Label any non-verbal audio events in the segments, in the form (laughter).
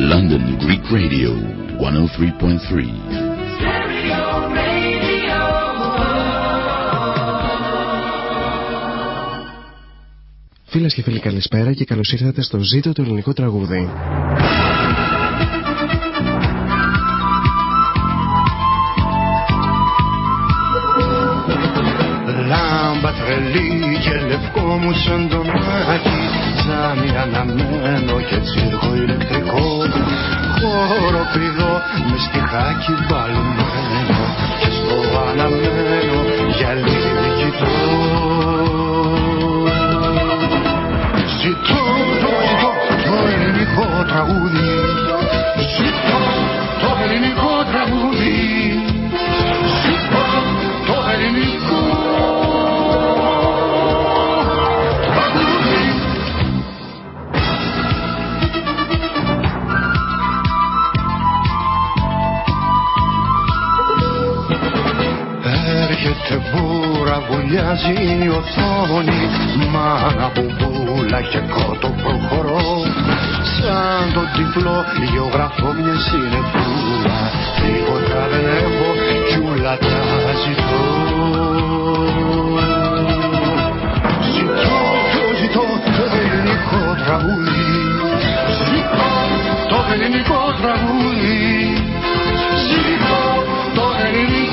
London Greek Radio 103.3. Φίλες και φίλοι καλησπέρα και καλώς ήρθατε στο ζήτο του ελληνικού τραγούδι. Λάμπα τρελή και λευκό μου σαν το μάτι Τζάμι αναμένο και τσίρκο ηλεκτρικό. Χώρο κλειδό με στιχάκι μπαλμένο Και στο αναμένο γυαλί κοιτώ Ζητώ το ζητώ το ελληνικό τραγούδι. Ζητώ το ελληνικό τραγούδι. Ζητώ το ελληνικό βουλιάζει η οθόνη Μάνα μπουμπούλα και κότο προχωρώ. Σαν το τυφλό γεωγραφώ μια συνεφούλα Τίποτα δεν έχω κι ούλα τα ζητώ. Ζητώ, το ζητώ το ελληνικό τραγούδι. Ζητώ το ελληνικό τραγούδι. Ζητώ το ελληνικό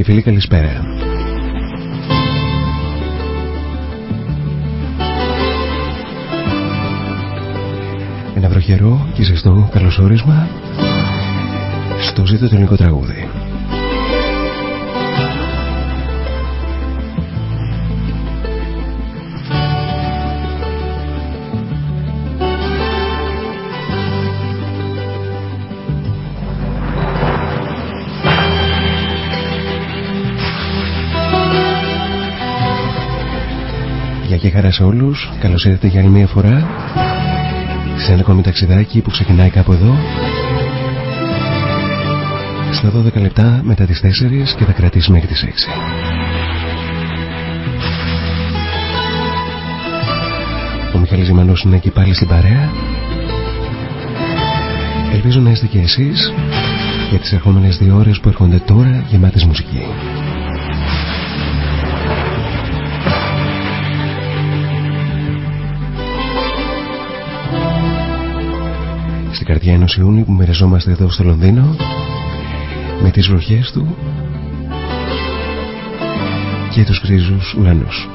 και φίλοι καλησπέρα. Ένα βροχερό και ζεστό καλωσόρισμα στο ζήτο του ελληνικό τραγούδι. Και χαράς σε όλους. Καλώς ήρθατε για άλλη μια φορά σε ένα ακόμη ταξιδάκι που ξεκινάει κάπου εδώ στα 12 λεπτά μετά τις 4 και θα κρατήσει μέχρι τις 6. Ο Μιχάλης Ζημανός είναι εκεί πάλι στην παρέα. Ελπίζω να είστε και εσείς για τις ερχόμενες δύο ώρες που έρχονται τώρα γεμάτες μουσική. Καρδιά ενός Ιούνιου που μοιραζόμαστε εδώ στο Λονδίνο με τις βροχές του και τους γκρίζους ουρανούς.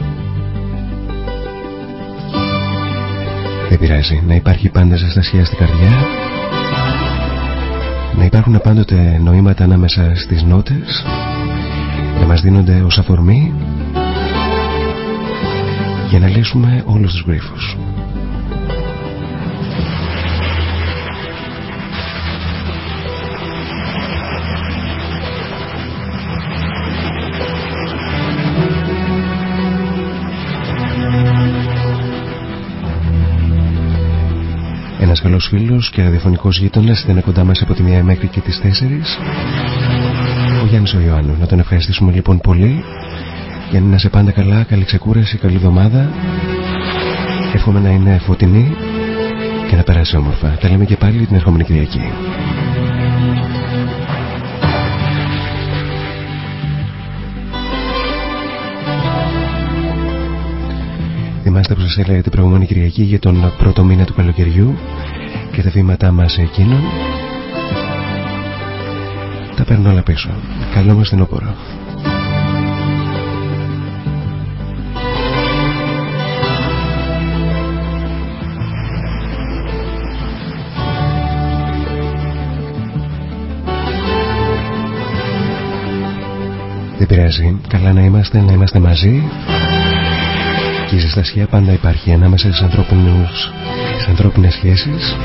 Δεν πειράζει να υπάρχει πάντα ζεστασιά στην καρδιά να υπάρχουν πάντοτε νοήματα ανάμεσα στις νότες να μας δίνονται ως αφορμή για να λύσουμε όλους τους γρίφους. Καλός φίλος και ραδιοφωνικός γείτονας ήταν κοντά μας από τη μία μέχρι και τις 4. Ο Γιάννης ο Ιωάννου. Να τον ευχαριστήσουμε λοιπόν πολύ. Για να είσαι πάντα καλά, καλή ξεκούραση, καλή εβδομάδα. Εύχομαι να είναι φωτεινή και να περάσει όμορφα. Τα λέμε και πάλι την ερχόμενη Κυριακή. Θυμάστε που σας έλεγα την προηγούμενη Κυριακή για τον πρώτο μήνα του καλοκαιριού και τα βήματά μας σε εκείνον. Τα παίρνω όλα πίσω. Καλό μας την όπορο. Δεν πειράζει. Καλά να είμαστε, να είμαστε μαζί. Και η ζεστασιά πάντα υπάρχει ανάμεσα στις, ανθρώπινους, στις ανθρώπινες σχέσεις.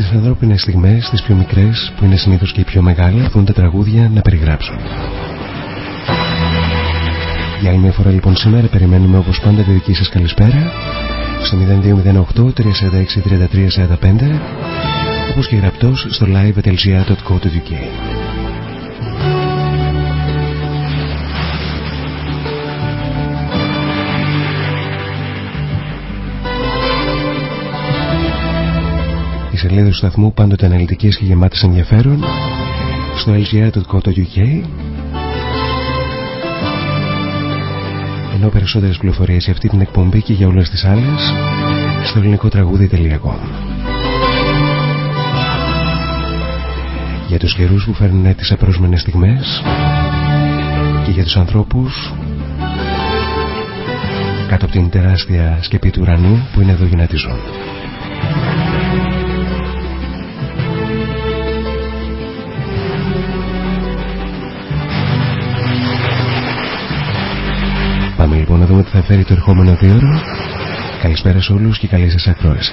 Στις ανθρώπινες στιγμές, τις πιο μικρές, που είναι συνήθως και οι πιο μεγάλες, αυτούν τα τραγούδια να περιγράψουν. Για άλλη μια φορά λοιπόν σήμερα περιμένουμε όπως πάντα τη δική σας καλησπέρα στο 0208 346 3345 όπως και γραπτός στο live.lgr.co.uk σελίδες του σταθμού πάντοτε αναλυτικές και γεμάτες ενδιαφέρον στο lgr.co.uk ενώ περισσότερες πληροφορίες για αυτή την εκπομπή και για όλες τις άλλες στο ελληνικό τραγούδι.com Για τους καιρούς που φέρνουν τις απρόσμενες στιγμές και για τους ανθρώπους κάτω από την τεράστια σκεπή του ουρανού που είναι εδώ για να τη ζουν. Λοιπόν να δούμε τι θα φέρει το ερχόμενο δύο ώρο. Καλησπέρα σε όλους και καλή σας ακρόαση.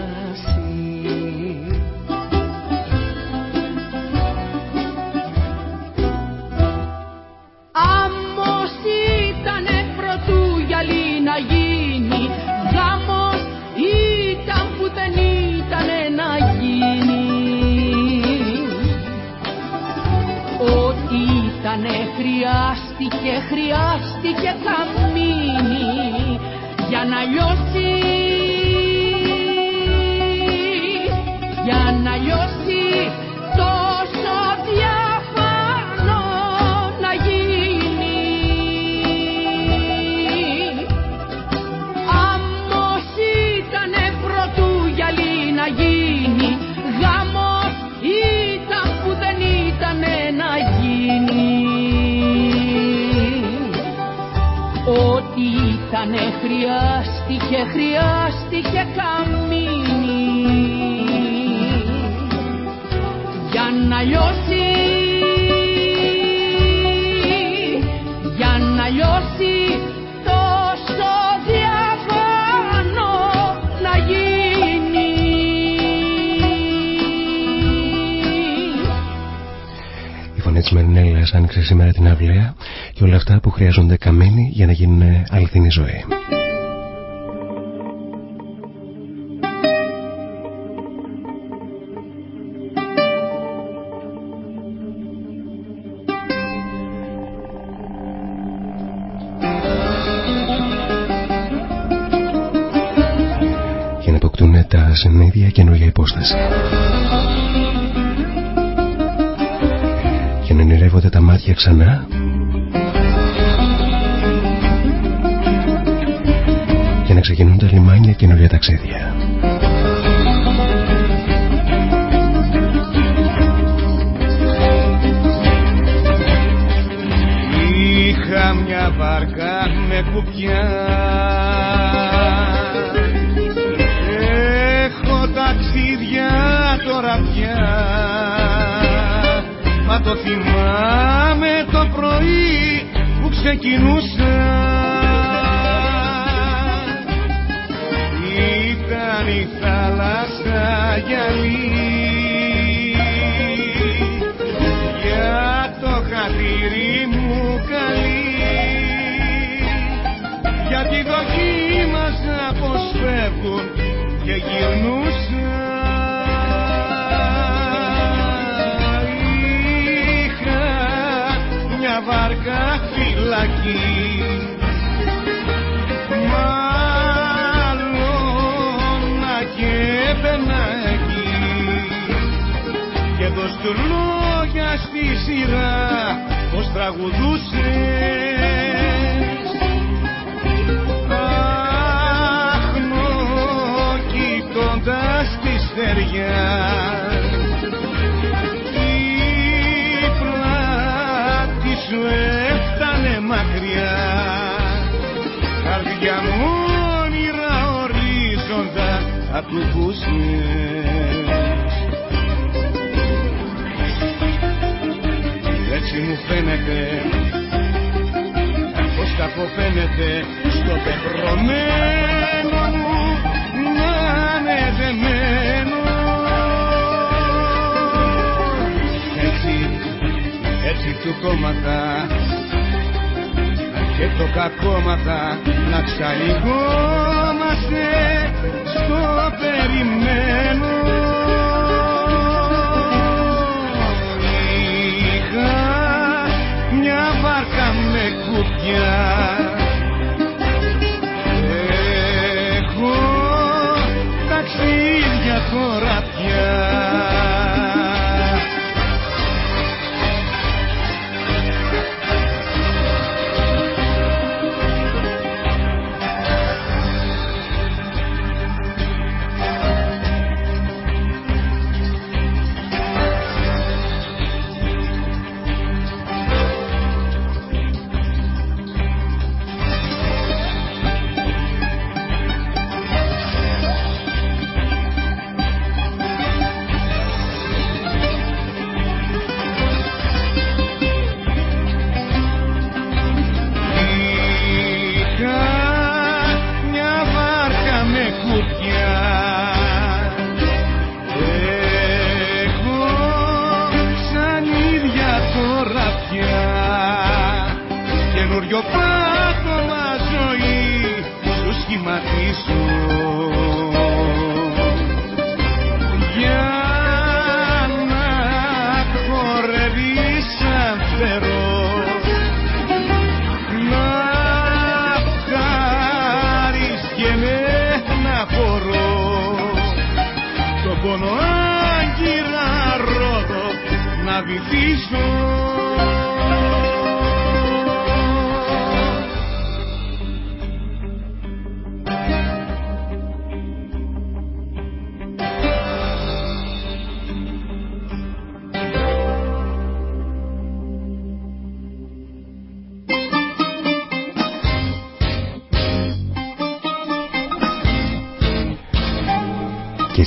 χρειάστηκε, χρειάστηκε καμίνι χρειάστηκε, χρειάστηκε καμίνι για να λιώσει για να λιώσει τόσο διαφανό να γίνει Η φωνή της Μερινέλλας άνοιξε σήμερα την αυλαία και όλα αυτά που χρειάζονται καμένοι για να γίνουν αληθινή ζωή. Συνέδεια καινούργια υπόσταση. Για να ονειρεύονται τα μάτια ξανά για να ξεκινούν τα λιμάνια καινούργια ταξίδια. Που ξεκινούσα πως τραγουδούσες άχνο κοιτώντας τη στεριά η πλάτη σου έφτανε μακριά. Καρδιά μου όνειρα ορίζοντα ακουμπούσες έτσι μου φαίνεται. Πως καποφαίνεται στο πεπρωμένο μου να είναι δεμένο. Έτσι, έτσι του κόμματα και το κακόμαθα να ξαλιγόμαστε στο περιμένω κουπιά Έχω ταξίδια τώρα πια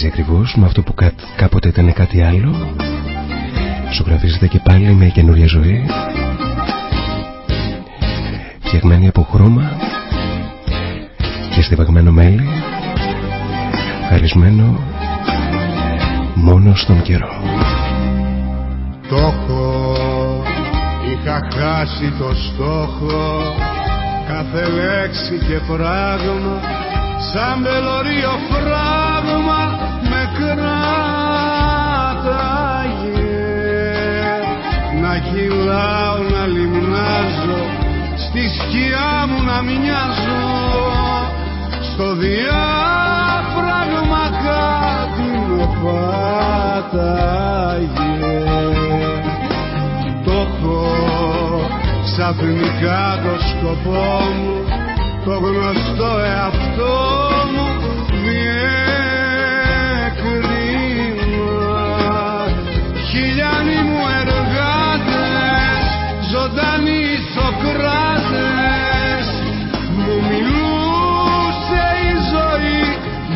ακριβώς με αυτό που κάποτε ήταν κάτι άλλο. Ζωγραφίζεται και πάλι μια καινούρια ζωή. Φτιαγμένη από χρώμα Και στιβαγμένο μέλι. Χαρισμένο μόνο στον καιρό. Το έχω Είχα χάσει το στόχο. Κάθε λέξη και πράγμα Σαν μπελωρίο φράγμα κυλάω να λιμνάζω στη σκιά μου να μοιάζω στο διάφραγμα κάτι με πάταγε. Το έχω ξαφνικά το σκοπό μου το γνωστό εαυτό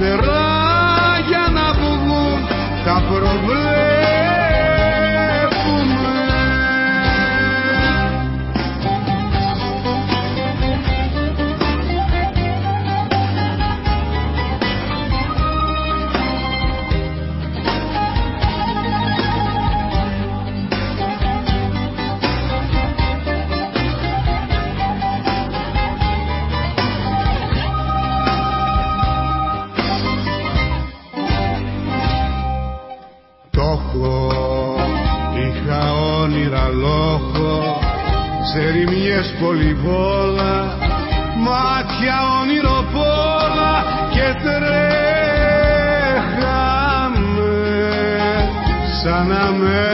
φτερά για να βγουν τα προβλήματα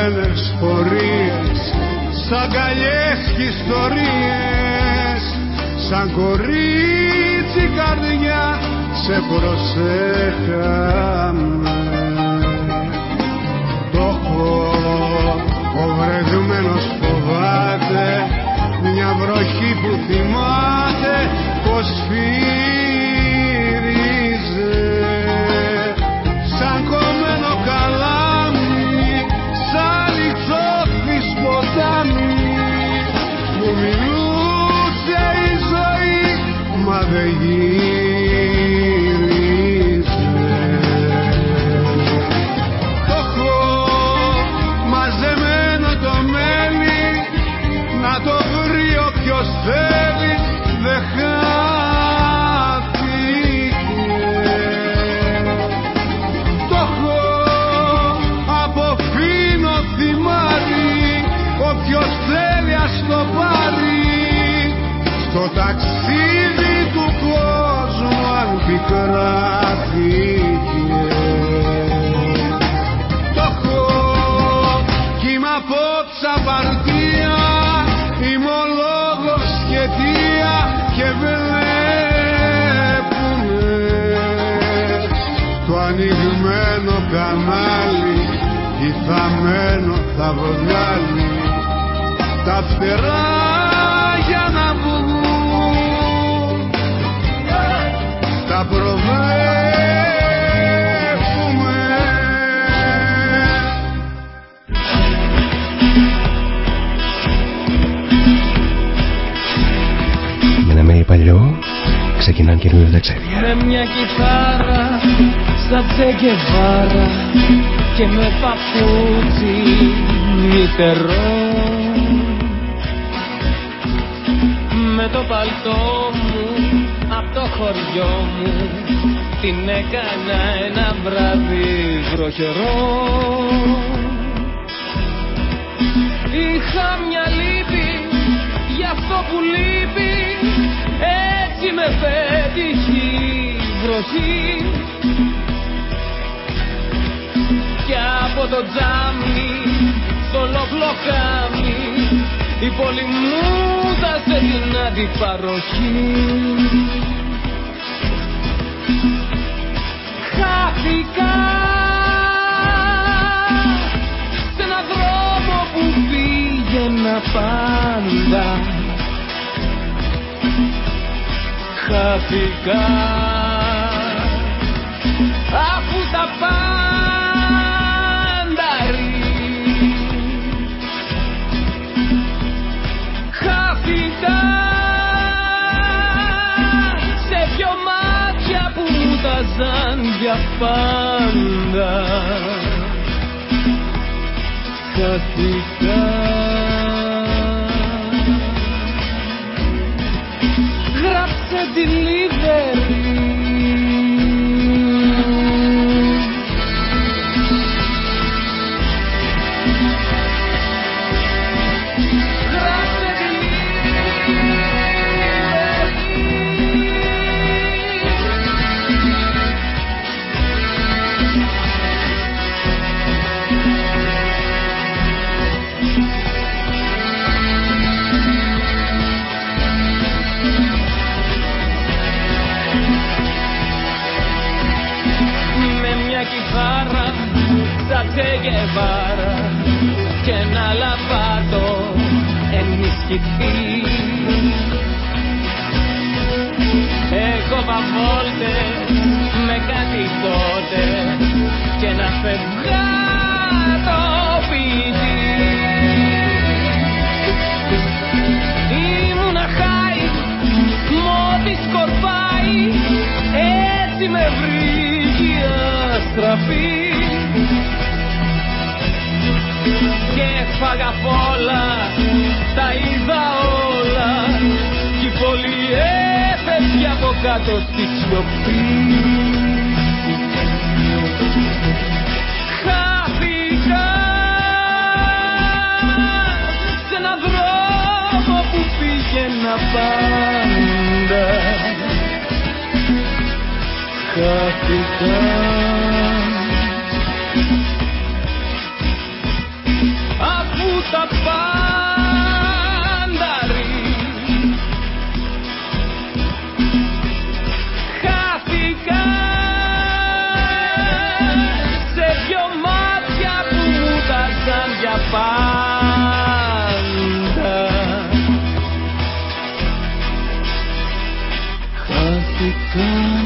ξένες πορείες Σαν καλιές κι Σαν κορίτσι καρδιά σε προσέχαμε. Το ο βρεδουμένος φοβάται Μια βροχή που θυμάται πως φύγει. κράθηκε Το έχω κύμα από τσαπαρτία Ημολόγος και τία και βλέπουνε. Το ανοιγμένο κανάλι Κι θα μένω θα Τα φτερά. Ξεκινάνε καινούργια ταξίδια. Με μια κιθάρα στα τσεκεβάρα και με παπούτσι μητερό με το παλτό μου απ' το χωριό μου την έκανα ένα βράδυ βροχερό Είχα μια λύπη για αυτό που λείπει έτσι με πέτυχε η βροχή. Και από το τζάμι στο λοκλοκάμι η πόλη μου δάσε την αντιπαροχή. Χάθηκα σε ένα δρόμο που πήγαινα πάντα Χάθηκα αφού τα πάντα ρί. Χάθηκα σε δυο μάτια που μου ταζαν για πάντα. Χάθηκα didn't leave then. Και ένα λαπάτο ενισχυθεί. Έχω βαβόλτες με κάτι τότε και να φευγά το ποιητή Ήμουνα χάι, μότι σκορπάει έτσι με βρήκε η αστραφή και φάγα απ' όλα, τα είδα όλα. Κι η πόλη έφευγε από κάτω στη σιωπή. Χάθηκα σε έναν δρόμο που πήγαινα πάντα. Χάθηκα Χάθηκα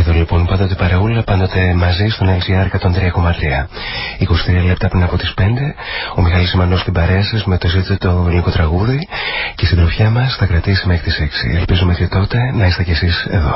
Εδώ λοιπόν πάντοτε παρεούλα, πάντοτε μαζί στον LGR 103,3. 23 λεπτά πριν από τις 5, ο Μιχάλης Σιμανός στην παρέα σας με το ζήτητο το ελληνικό τραγούδι και η συντροφιά μας θα κρατήσει μέχρι τις 6. Ελπίζουμε και τότε να είστε κι εσείς εδώ.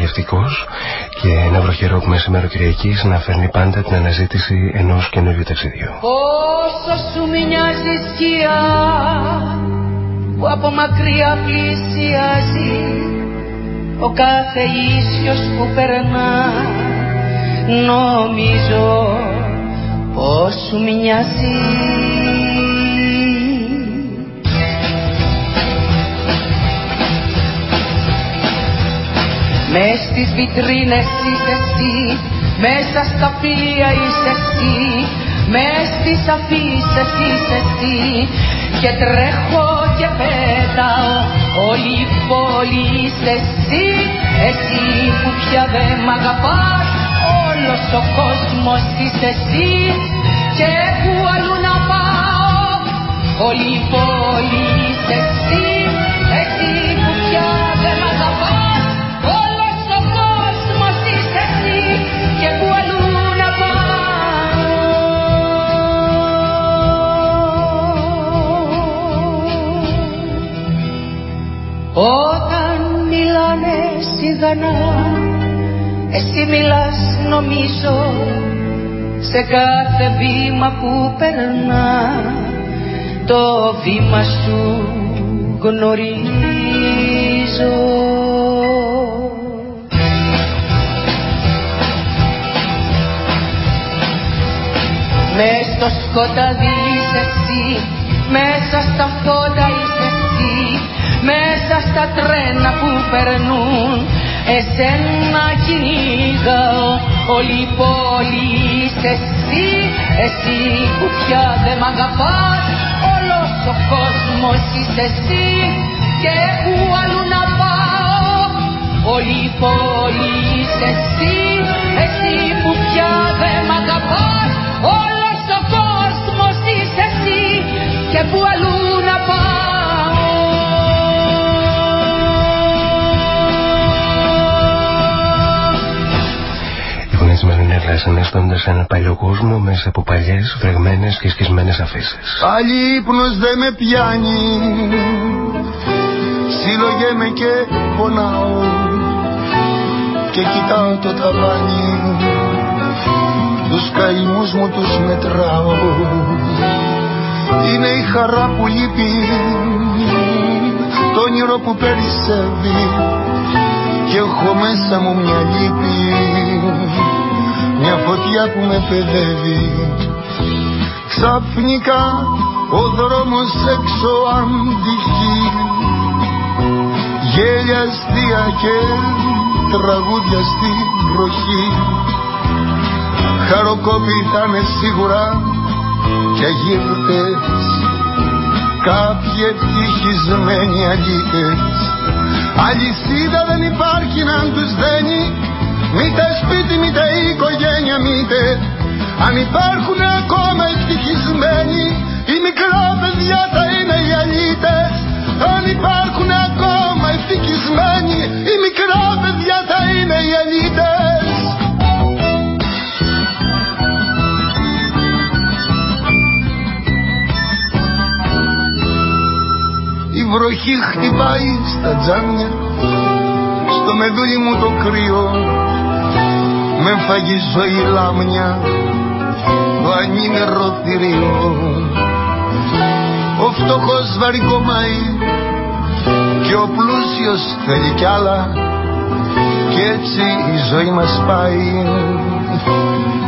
Μαγευτικός και ένα βροχερό που σήμερα Κυριακής να φέρνει πάντα την αναζήτηση ενός καινούριου ταξιδιού. Όσο σου μοιάζει σκιά που από μακριά πλησιάζει ο κάθε ίσιος που περνά νομίζω πως σου μοιάζει Μες στις βιτρίνες είσαι εσύ Μέσα στα πλοία είσαι εσύ Μες στις αφήσεις είσαι εσύ. Και τρέχω και πέταω Όλη η πόλη είσαι εσύ. Εσύ που πια δεν μ' αγαπάς Όλος ο κόσμος είσαι εσύ. Και που αλλού να πάω Όλη η πόλη είσαι εσύ Εσύ Όταν μιλάνε σιγανά Εσύ μιλάς νομίζω Σε κάθε βήμα που περνά. Το βήμα σου γνωρίζω. Μες στο σκοτάδι είσαι εσύ Μέσα στα φώτα είσαι εσύ μέσα στα τρένα που περνούν. Εσένα κυνηγάω όλη η πόλη είσαι εσύ. Εσύ που πια δεν μ' αγαπάς όλος ο κόσμος είσαι εσύ. Και που αλλού να πάω όλη η πόλη είσαι εσύ. Εσύ που πια δεν μ' αγαπάς όλος ο κόσμος είσαι εσύ. Και που αλλού Μαρινέλα σαν σε έναν παλιό κόσμο μέσα από παλιές, βρεγμένες και σκισμένες αφήσεις. Πάλι ύπνος δεν με πιάνει. Συλλογέμαι και πονάω. Και κοιτάω το ταβάνι. Τους καημούς μου τους μετράω. Είναι η χαρά που λείπει. Το όνειρο που περισσεύει. Και έχω μέσα μου μια λύπη μια φωτιά που με παιδεύει. Ξαφνικά ο δρόμος έξω αντυχεί. Γέλια αστεία και τραγούδια στην βροχή. Χαροκόπη θα είναι σίγουρα και αγύρτες Κάποιοι ευτυχισμένοι αλήτες Αλυσίδα δεν υπάρχει να τους δένει Μήτε σπίτι, μήτε οικογένεια, μήτε αν υπάρχουν ακόμα ευτυχισμένοι οι μικρά παιδιά θα είναι οι αλήτες. Αν υπάρχουν ακόμα ευτυχισμένοι οι μικρά παιδιά θα είναι οι αλήτες. Η βροχή χτυπάει στα τζάμια στο μεδούλι μου το κρύο με φαγίζω η λάμια το ανήμερο θηρίο. Ο φτωχός βαρικομάει και ο πλούσιος θέλει κι άλλα και έτσι η ζωή μας πάει.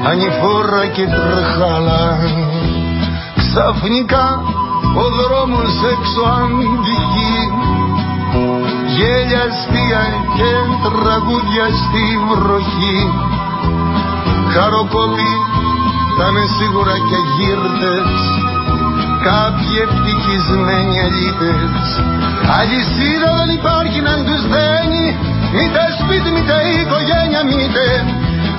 Ανηφόρα και τρεχάλα ξαφνικά ο δρόμος έξω αντυχεί γέλιας αστεία και τραγούδιας στη βροχή. Χαροκόπη θα είναι σίγουρα και γύρτες. Κάποιοι ευτυχισμένοι αλήτες αλυσίδα δεν υπάρχει να τους δένει. Μήτε σπίτι μήτε οικογένεια μήτε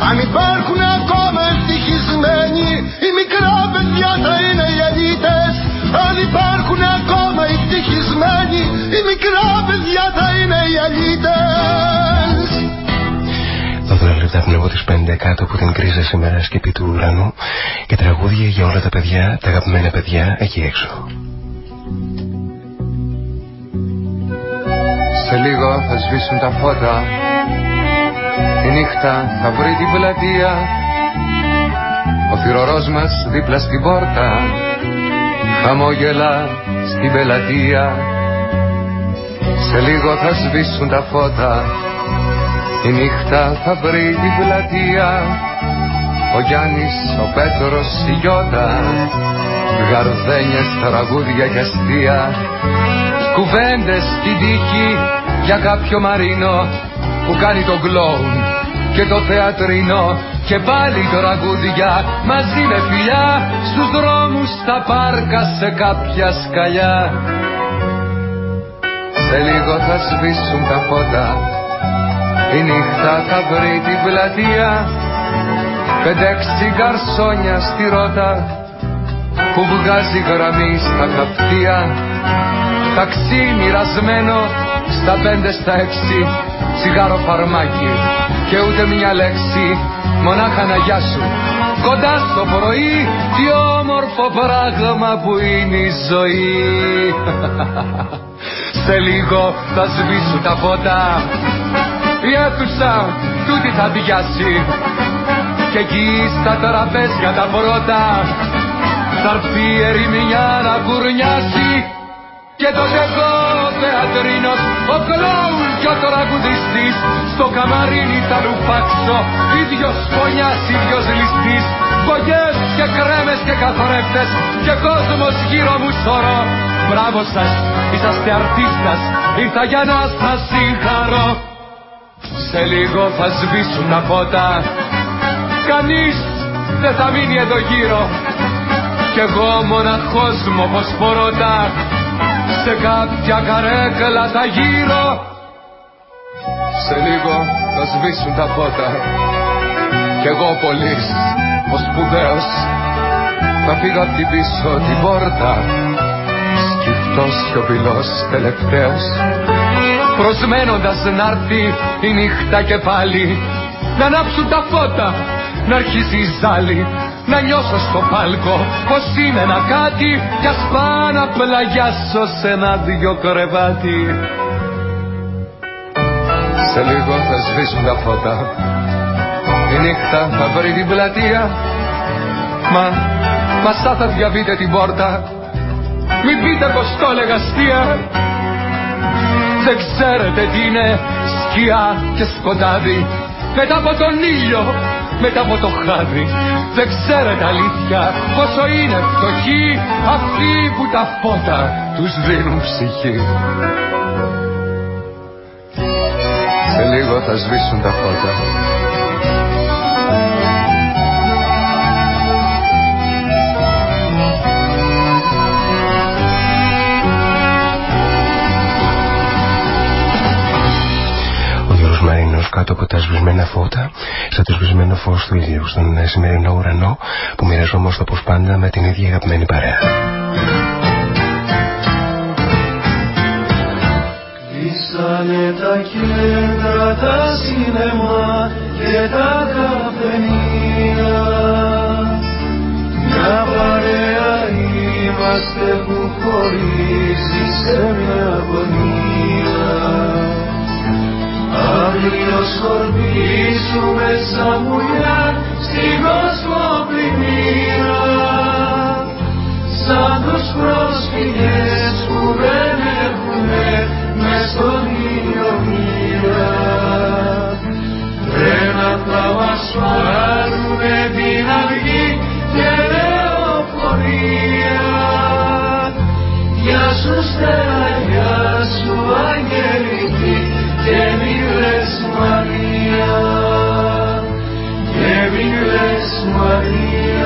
αν υπάρχουν ακόμα ευτυχισμένοι οι μικρά παιδιά θα είναι οι αλήτες αν υπάρχουν ακόμα ευτυχισμένοι οι μικρά παιδιά θα είναι οι αλήτες. Λεπτά πριν από τις 5 κάτω από την κρίζα σήμερα σκεπή του ουρανού. Και τραγούδια για όλα τα παιδιά, τα αγαπημένα παιδιά εκεί έξω. Σ' Σε λίγο θα σβήσουν τα φώτα. Η νύχτα θα βρει την πλατεία. Ο θυρωρός μας δίπλα στην πόρτα Χαμόγελα στην πελατεία. Σε λίγο θα σβήσουν τα φώτα. Η νύχτα θα βρει την πλατεία. Ο Γιάννης, ο Πέτρος, η Γιώτα. Γαρδένιες, τραγούδια και αστεία. Κουβέντες στην τύχη για κάποιο μαρίνο που κάνει το κλόουν και το θεατρίνο και πάλι το ραγούδια μαζί με φιλιά στους δρόμους στα πάρκα σε κάποια σκαλιά. Σε λίγο θα σβήσουν τα φώτα η νύχτα θα βρει την πλατεία. Πεντέξι καρσόνια στη ρότα που βγάζει γραμμή στα καυτία ταξί μοιρασμένο στα πέντε στα έξι τσιγάρο φαρμάκι και ούτε μια λέξη μονάχα να γεια σου. Κοντά στο πρωί τι όμορφο πράγμα που είναι η ζωή. (laughs) Σε λίγο θα σβήσουν τα φώτα. Η αίθουσα τούτη θα διάσει και εκεί στα τραπέζια τα πρώτα. Θα έρθει η ερημιά να κουρνιάσει. Και τότε εγώ θεατρίνος Ο κλόουν και ο τραγουδιστής Στο καμαρίνι θα λουπάξω Ίδιος φωνιάς, ίδιος ληστής Βογιές και κρέμες και καθρέφτες Και κόσμος γύρω μου σωρό Μπράβο σας, είσαστε αρτίστας Ήρθα για να σας συγχαρώ. Σε λίγο θα σβήσουν τα φώτα Κανείς δεν θα μείνει εδώ γύρω. Κι εγώ μοναχός μου όπως πορώτα σε κάποια καρέκλα τα γύρω Σε λίγο θα σβήσουν τα φώτα. Κι εγώ πολύς, ο σπουδαίος Θα φύγω απ' την πίσω την πόρτα. Σκυφτός σιωπηλός τελευταίος Προσμένοντας να'ρθει η νύχτα και πάλι. Να ανάψουν τα φώτα, να αρχίσει η ζάλη να νιώσω στο πάλκο πως είναι ένα κάτι. Κι ας πάω να πλαγιάσω σε ένα δυο κρεβάτι Σε λίγο θα σβήσουν τα φώτα. Η νύχτα θα βρει την πλατεία. Μα, μα σαν θα διαβείτε την πόρτα. Μην πείτε πως το έλεγα αστεία. Δεν ξέρετε τι είναι σκιά και σκοτάδι. Μετά από τον ήλιο μετά από το χάδι. Δεν ξέρετε αλήθεια πόσο είναι φτωχοί Αυτοί που τα φώτα τους δίνουν ψυχή Σε λίγο θα σβήσουν τα φώτα κάτω από τα σβησμένα φώτα, σαν το σβησμένο φως του ήλιου, στον σημερινό ουρανό που μοιραζόμαστε όπως πάντα με την ίδια αγαπημένη παρέα. Κλείσανε τα κέντρα, τα σινεμά και τα καφενεία Μια παρέα είμαστε που χωρίζει σε μια αγωνία Αύριο σκορπίσουμε σαν πουλιά στην κοσμοπλημμύρα σαν τους πρόσφυγες που δεν έχουνε μες στον ήλιο μοίρα δεν θα μας πάρουνε την αυγή και λεωφορεία Γεια σου Στέλλα, γεια σου Αγγελική και μη λες Μαρία και μη λες Μαρία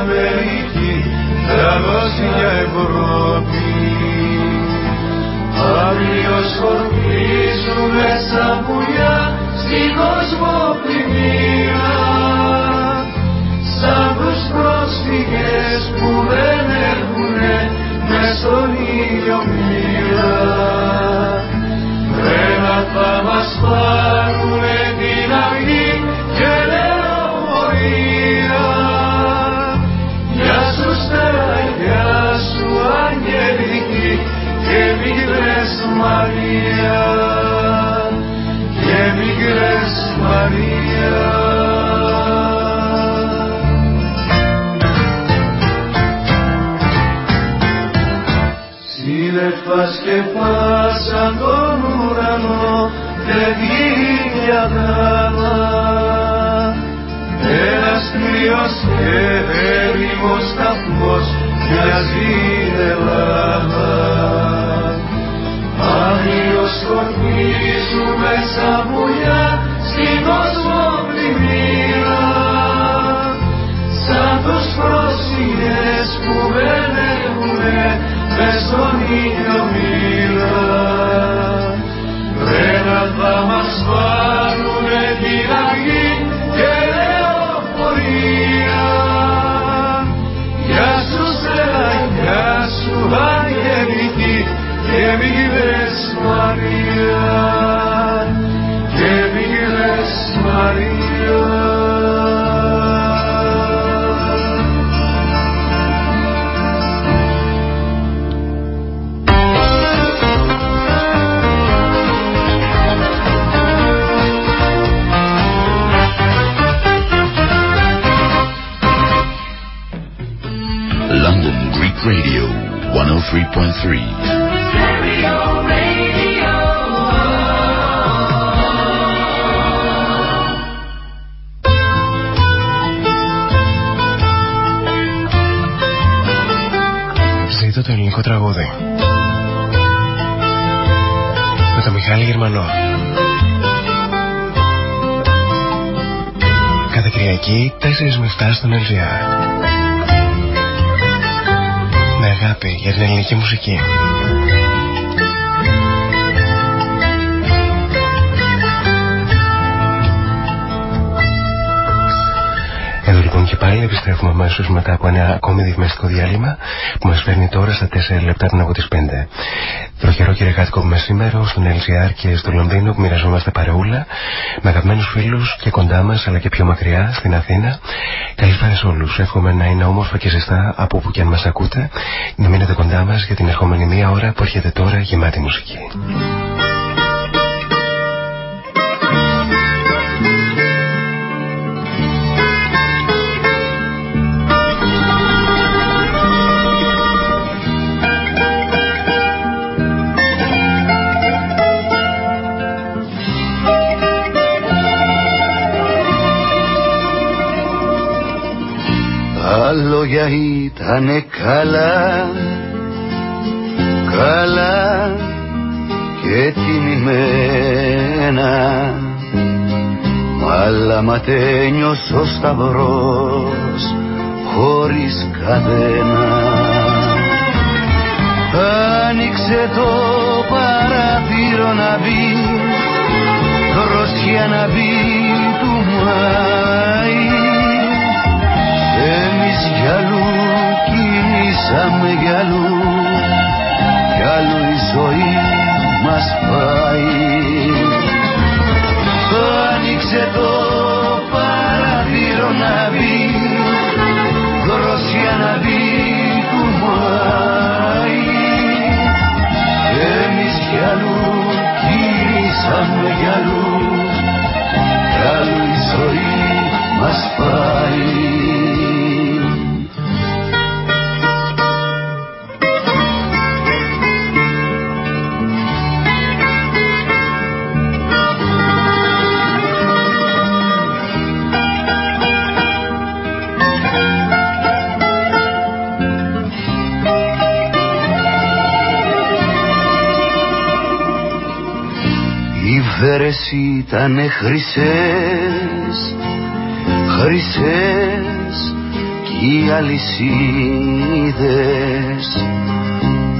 Αμερική θα δώσει για Ευρώπη. Αύριο σκορπίζουμε σαν πουλιά στην κοσμοπλημμύρα σαν τους πρόσφυγες που δεν έχουνε μες στον ήλιο μοίρα. Μένα θα μας σκεπάσαν τον ουρανό φεύγει για δράμα ένας κρύος και έρημος σταθμός μοιάζει Ελλάδα. Άγιος σκορπίζουμε σαν βουλιά 103.3. Ζήτω το ελληνικό τραγούδι. Με τον Μιχάλη Γερμανό. Κάθε Κυριακή 4 με 7 στον LGR. Την ελληνική μουσική. Εδώ λοιπόν και πάλι επιστρέφουμε αμέσως μετά από ένα ακόμη διαφημιστικό διάλειμμα που μας φέρνει τώρα στα 4 λεπτά πριν από τις 5. Τροχερό κυριακάτικο μεσήμερο στον LGR και στο Λονδίνο που μοιραζόμαστε παρεούλα με αγαπημένους φίλους και κοντά μας αλλά και πιο μακριά στην Αθήνα. Καλησπέρα σε όλους. Εύχομαι να είναι όμορφα και ζεστά από όπου και αν μας ακούτε. Να μείνετε κοντά μας για την ερχόμενη μία ώρα που έρχεται τώρα γεμάτη μουσική. Λόγια ήτανε καλά, καλά και τιμημένα. Αλλά ματένιος ο σταυρός χωρίς καδένα. Άνοιξε το παράθυρο να μπει δροσιά να μπει του Μάη εμείς κι αλλού κινήσαμε κι αλλού κι αλλού η ζωή μας πάει. Άνοιξε το παράθυρο να μπει δροσιά να μπει του Μάη εμείς κι αλλού κινήσαμε κι αλλού κι αλλού η ζωή μας πάει βέρες ήτανε χρυσές, χρυσές κι οι αλυσίδες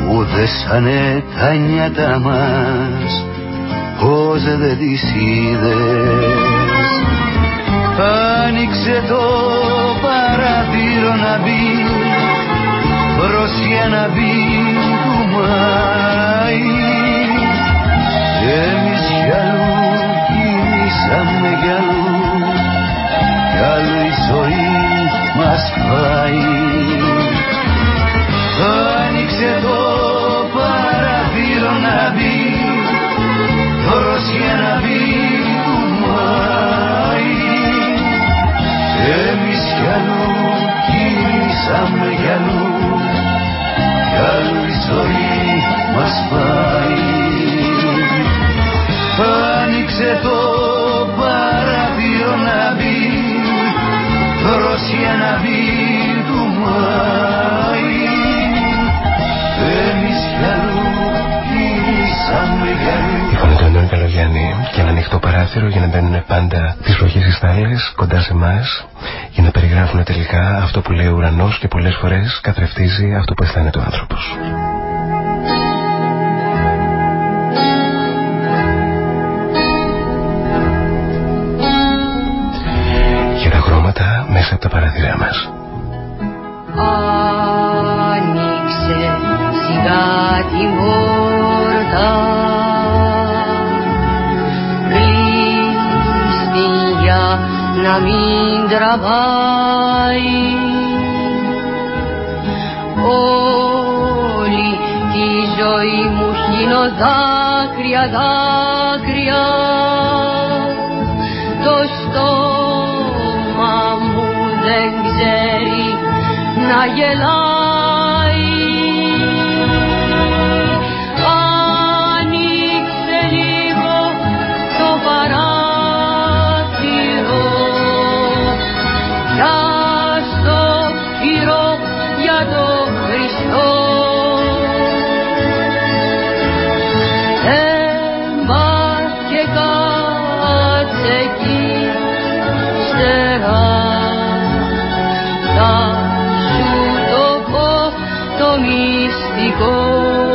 που δέσανε τα νιάτα μας πως δεν τις είδες. Άνοιξε το παράθυρο να μπει προσιά να μπει του Μάη εμείς κι αλλού σαν μεγαλού κι άλλο η ζωή μας πάει Άνοιξε το παραθύρο να μπει δώρος για να μπει που μάει εμείς κι αλλού κινήσαμε κι αλλού. Κι αλλού η ζωή μας πάει Άνοιξε το παράθυρο για να μπαίνουν πάντα τις βροχές στις κοντά σε εμάς για να περιγράφουν τελικά αυτό που λέει ο ουρανός και πολλές φορές καθρεφτίζει αυτό που αισθάνεται ο άνθρωπος. Και τα χρώματα μέσα από τα παράθυρά μας. Άνοιξε σιγά τη να μην τραβάει. Όλη τη ζωή μου χύνω δάκρυα, δάκρυα. Το στόμα μου δεν ξέρει να γελάει μυστικό.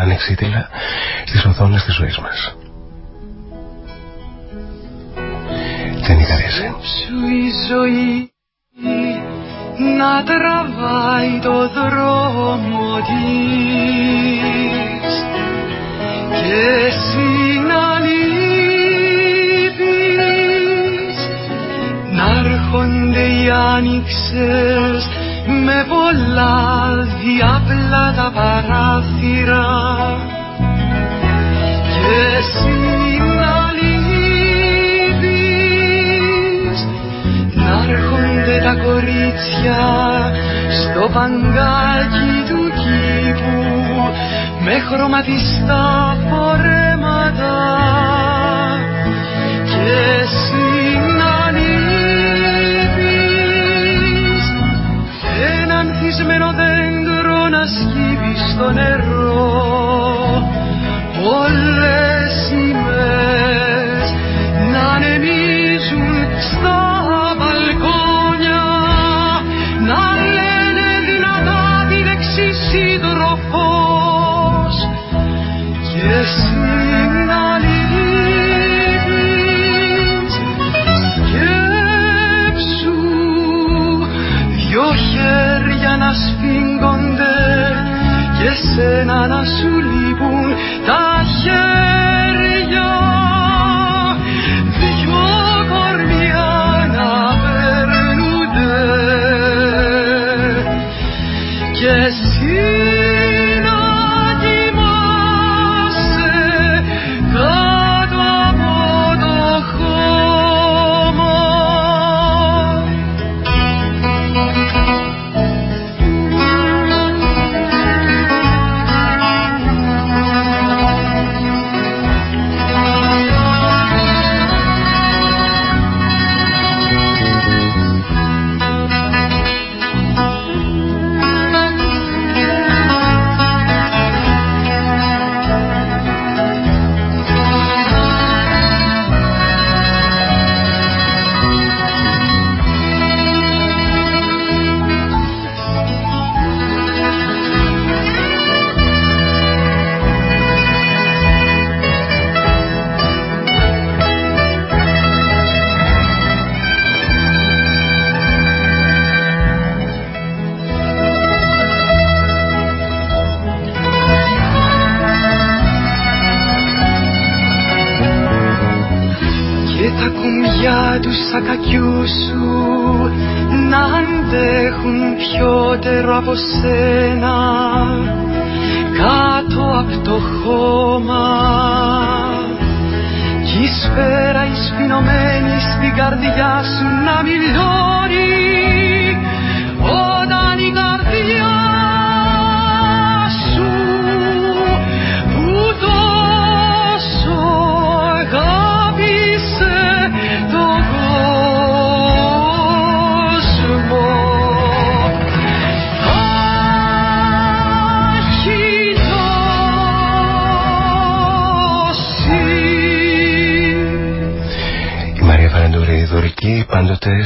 Ανεξίτηλα στις οθόνες της ζωής μας. Δεν χαρίσει. Σου η ζωή να τραβάει το δρόμο της και εσύ να λείπεις να έρχονται οι άνοιξες με πολλά διάπλα τα παράθυρα. Και εσύ να λείπεις να έρχονται τα κορίτσια στο παγκάκι του κήπου με χρωματιστά φορέματα. Και έναν θυσμένο δέντρο να σκύβει στο νερό. Όλες σένα να σου τους ακακιούς σου να αντέχουν πιότερο από σένα. Κάτω από το χώμα κι η σφαίρα εισπινωμένη στην καρδιά σου να μιλώνεις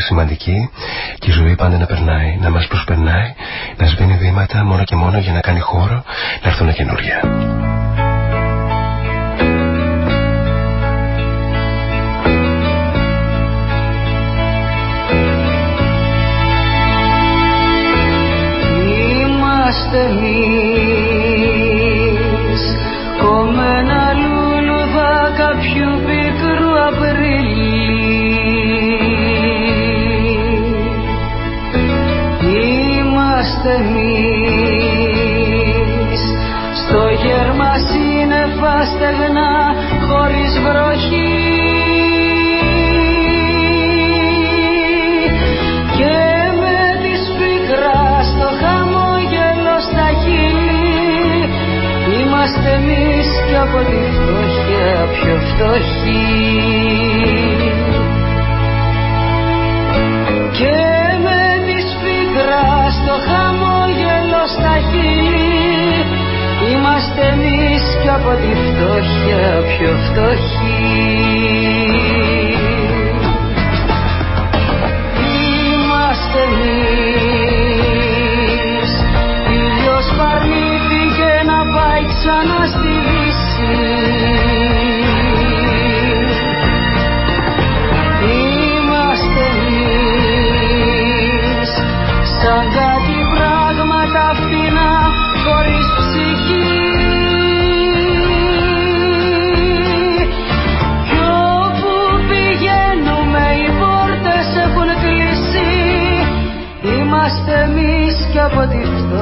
σημαντική και η ζωή πάντα να περνάει, να μας προσπερνάει, να σβήνει βήματα μόνο και μόνο για να κάνει χώρο να έρθουν καινούρια. Είμαστε εμείς κι από τη φτώχεια πιο φτωχοί και στο χαμόγελο στα χείλη Είμαστε εμείς κι από τη φτώχεια πιο φτωχοί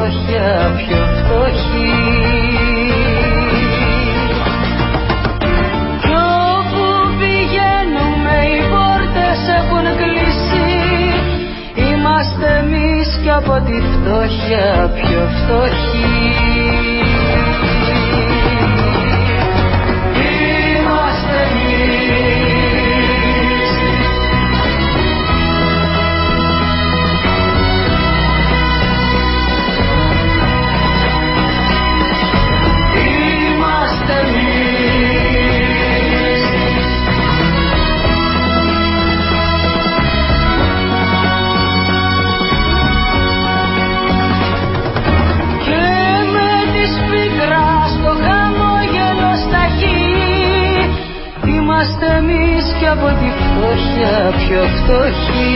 φτώχεια πιο φτωχή. Κι όπου πηγαίνουμε οι πόρτες έχουν κλείσει. Είμαστε εμείς κι από τη φτώχεια πιο φτωχοί φτώχεια πιο φτωχή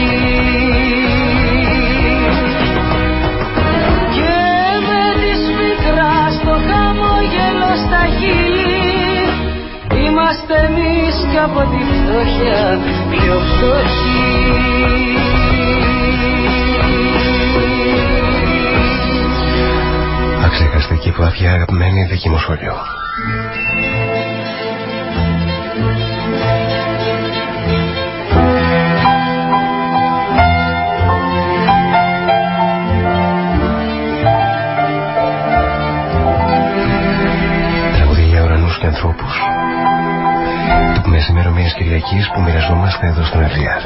και με τη σπίτρα στο χαμόγελο στα χείλη είμαστε εμείς και από τη φτώχεια πιο φτωχή Αξέχαστική βαθιά αγαπημένη δική μου σχολείο. Του ημερομίας Κυριακής που μοιραζόμαστε εδώ στον FDR.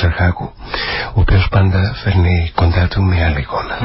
Του Σταύρου Ψαρχάκου ο οποίος πάντα φέρνει κοντά του μια άλλη εικόνα.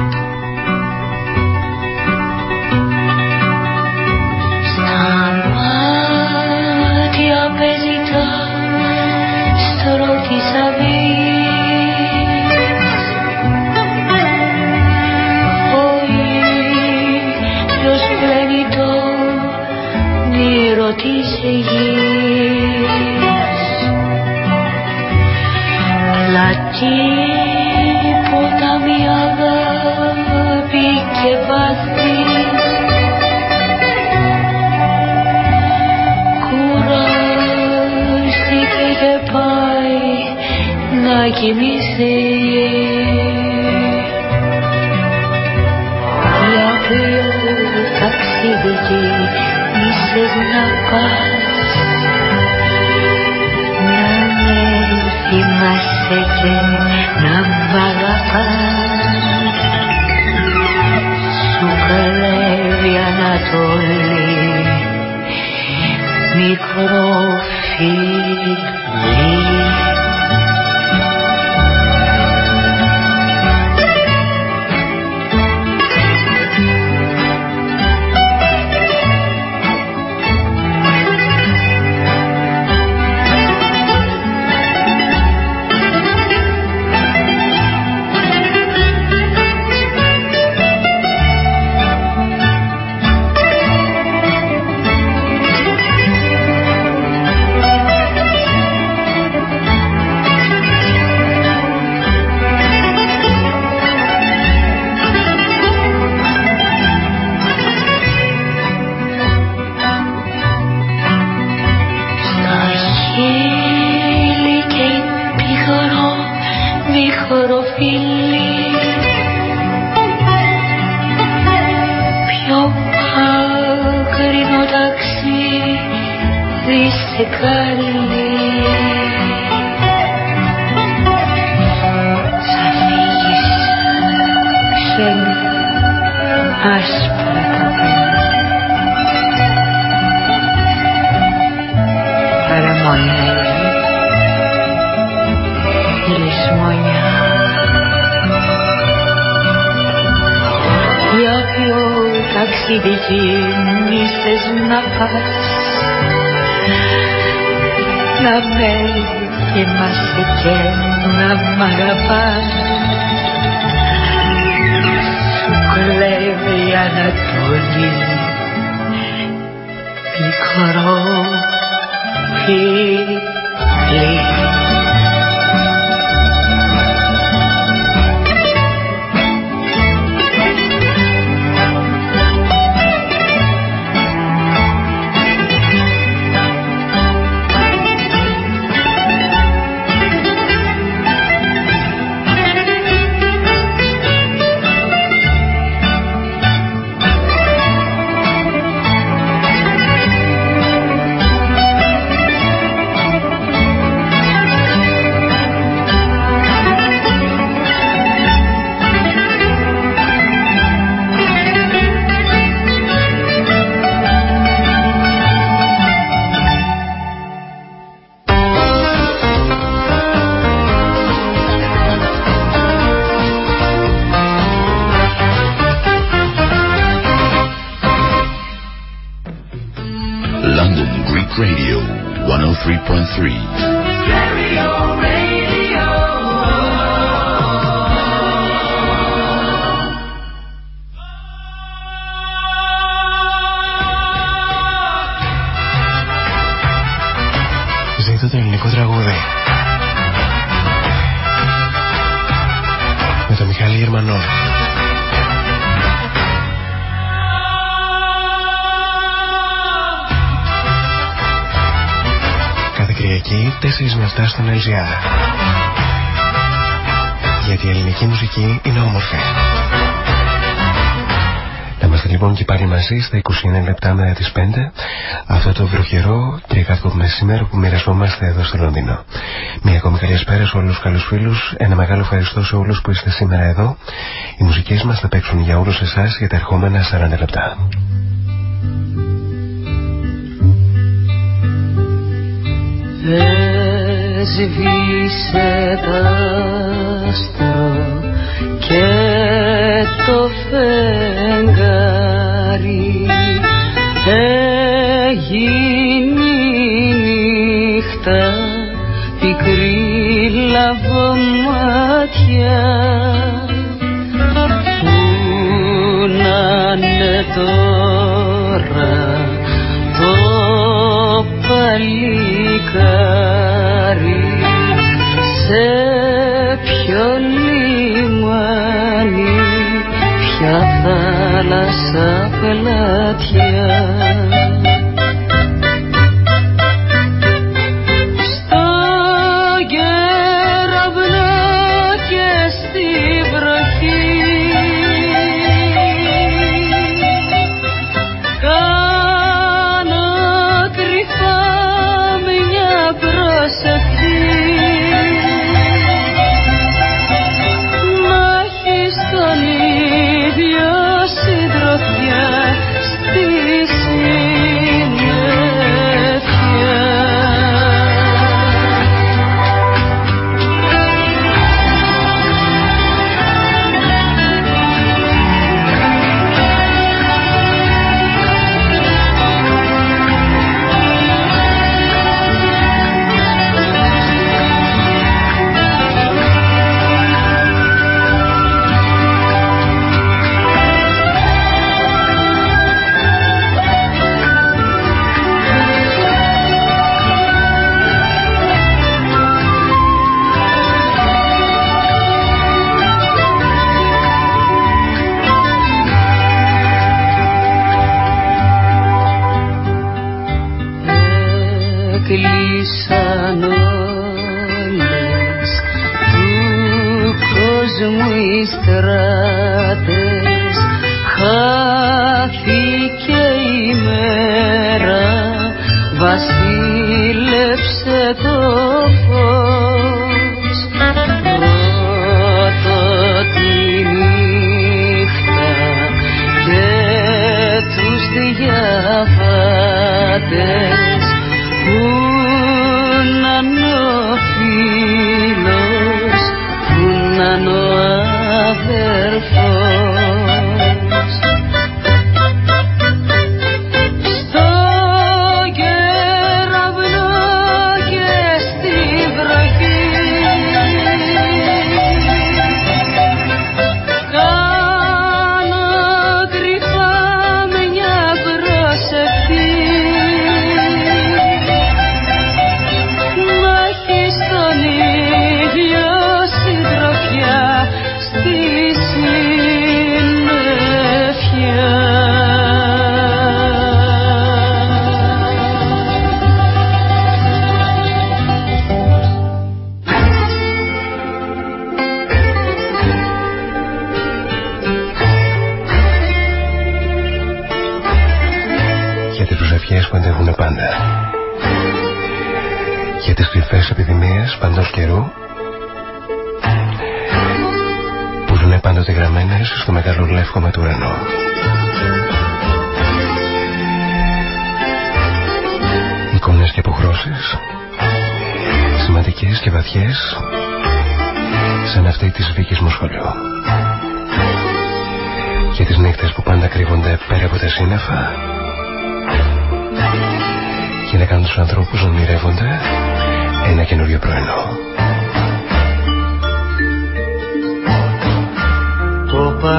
Σου κλέβει η Ανατολή Μικρό με 7 στον LGR. Γιατί η ελληνική μουσική είναι όμορφη. Να είμαστε λοιπόν και πάλι μαζί στα 29 λεπτά μετά τις 5 αυτό το βροχερό και κάθετο μεσημέρι που μοιραζόμαστε εδώ στο Λονδίνο. Μια ακόμη καλησπέρα σε όλους τους καλούς φίλους, ένα μεγάλο ευχαριστώ σε όλους που είστε σήμερα εδώ. Οι μουσικές μας θα παίξουν για όλους εσάς για τα ερχόμενα 40 λεπτά. Δεν σβήσε τα άστρο και το φεγγάρι. Έγινε νύχτα πικρή λαβομάτια που να είναι τώρα παλικάρι. Σε ποιο λιμάνι ποια θάλασσα πλατιά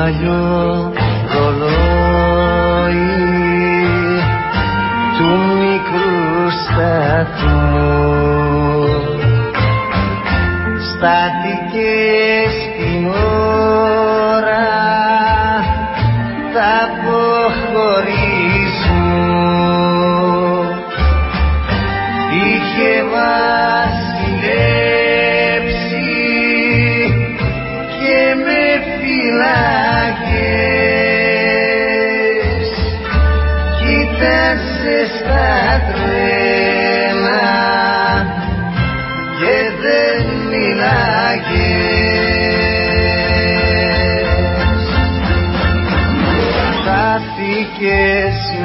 yo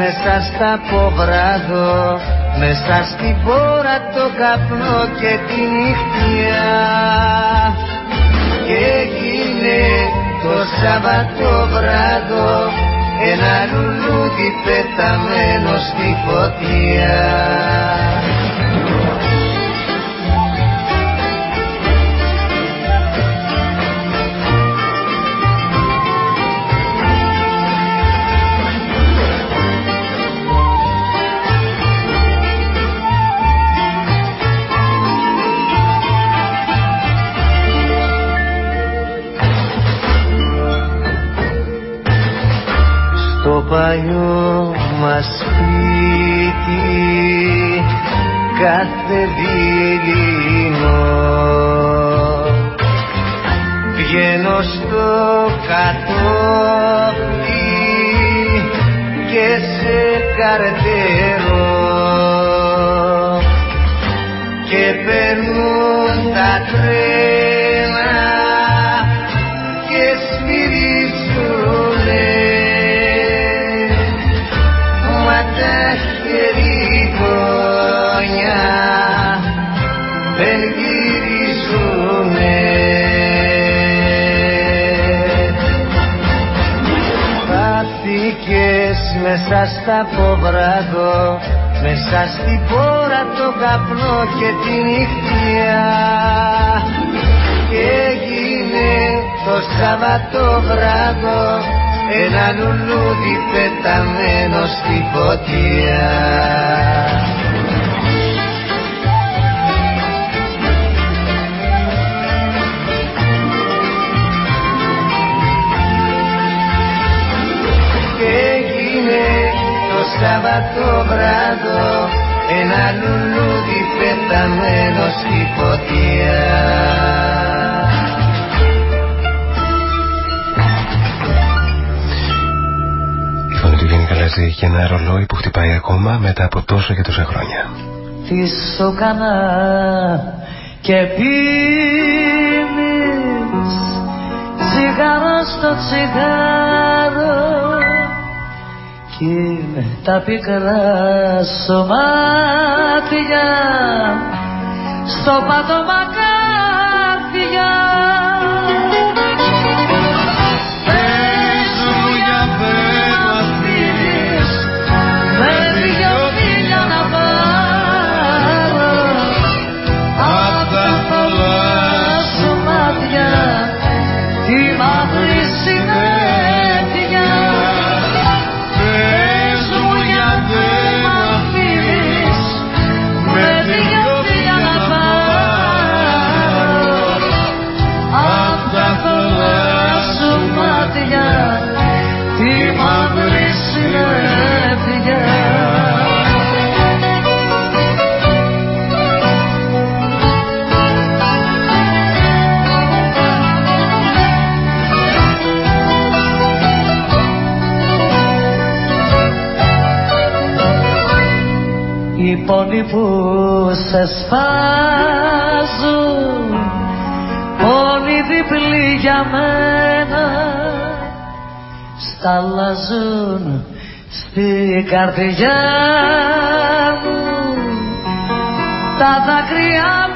μέσα στα ποβράδο Μέσα στην πόρα το καπνό και τη νύχτια Και έγινε το Σάββατο βράδο Ένα λουλούδι πεταμένο στη φωτιά παλιό μας σπίτι κάθε δίλημο βγαίνω στο κατόπι και σε καρτερώ στα ποβράδο μέσα στην πόρα το καπνό και τη νύχτια και έγινε το Σαββατοβράδο ένα λουλούδι πεταμένο στη φωτιά Σάββατο βράδο ένα λουλούδι πεταμένο στη φωτιά. Η φωνή του Γιάννη Καλαζή έχει ένα ρολόι που χτυπάει ακόμα μετά από τόσο και τόσα χρόνια. Τι σου κάνα και πίνεις τσιγάρο στο τσιγάρο είναι τα πικρά σου μάτια στο πάτωμα Οι πόνοι που σε σπάζουν Πόνοι διπλοί για μένα Σταλαζούν στη καρδιά μου. Τα δάκρυα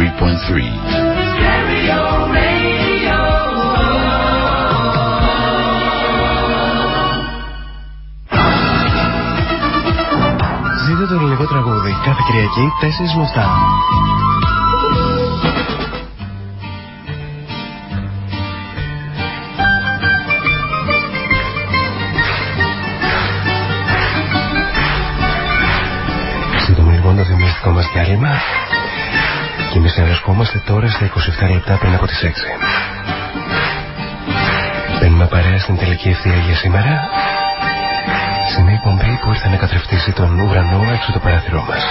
103.3. Ζείτε τον ελληνικό τραγούδι. Κάθε Κυριακή 4 με 7. Ερχόμαστε τώρα στα 27 λεπτά πριν από τις 6. Μπαίνουμε παρέα στην τελική ευθεία για σήμερα σε μια εκπομπή που ήρθε να καθρεφτίσει τον ουρανό έξω το παράθυρό μας.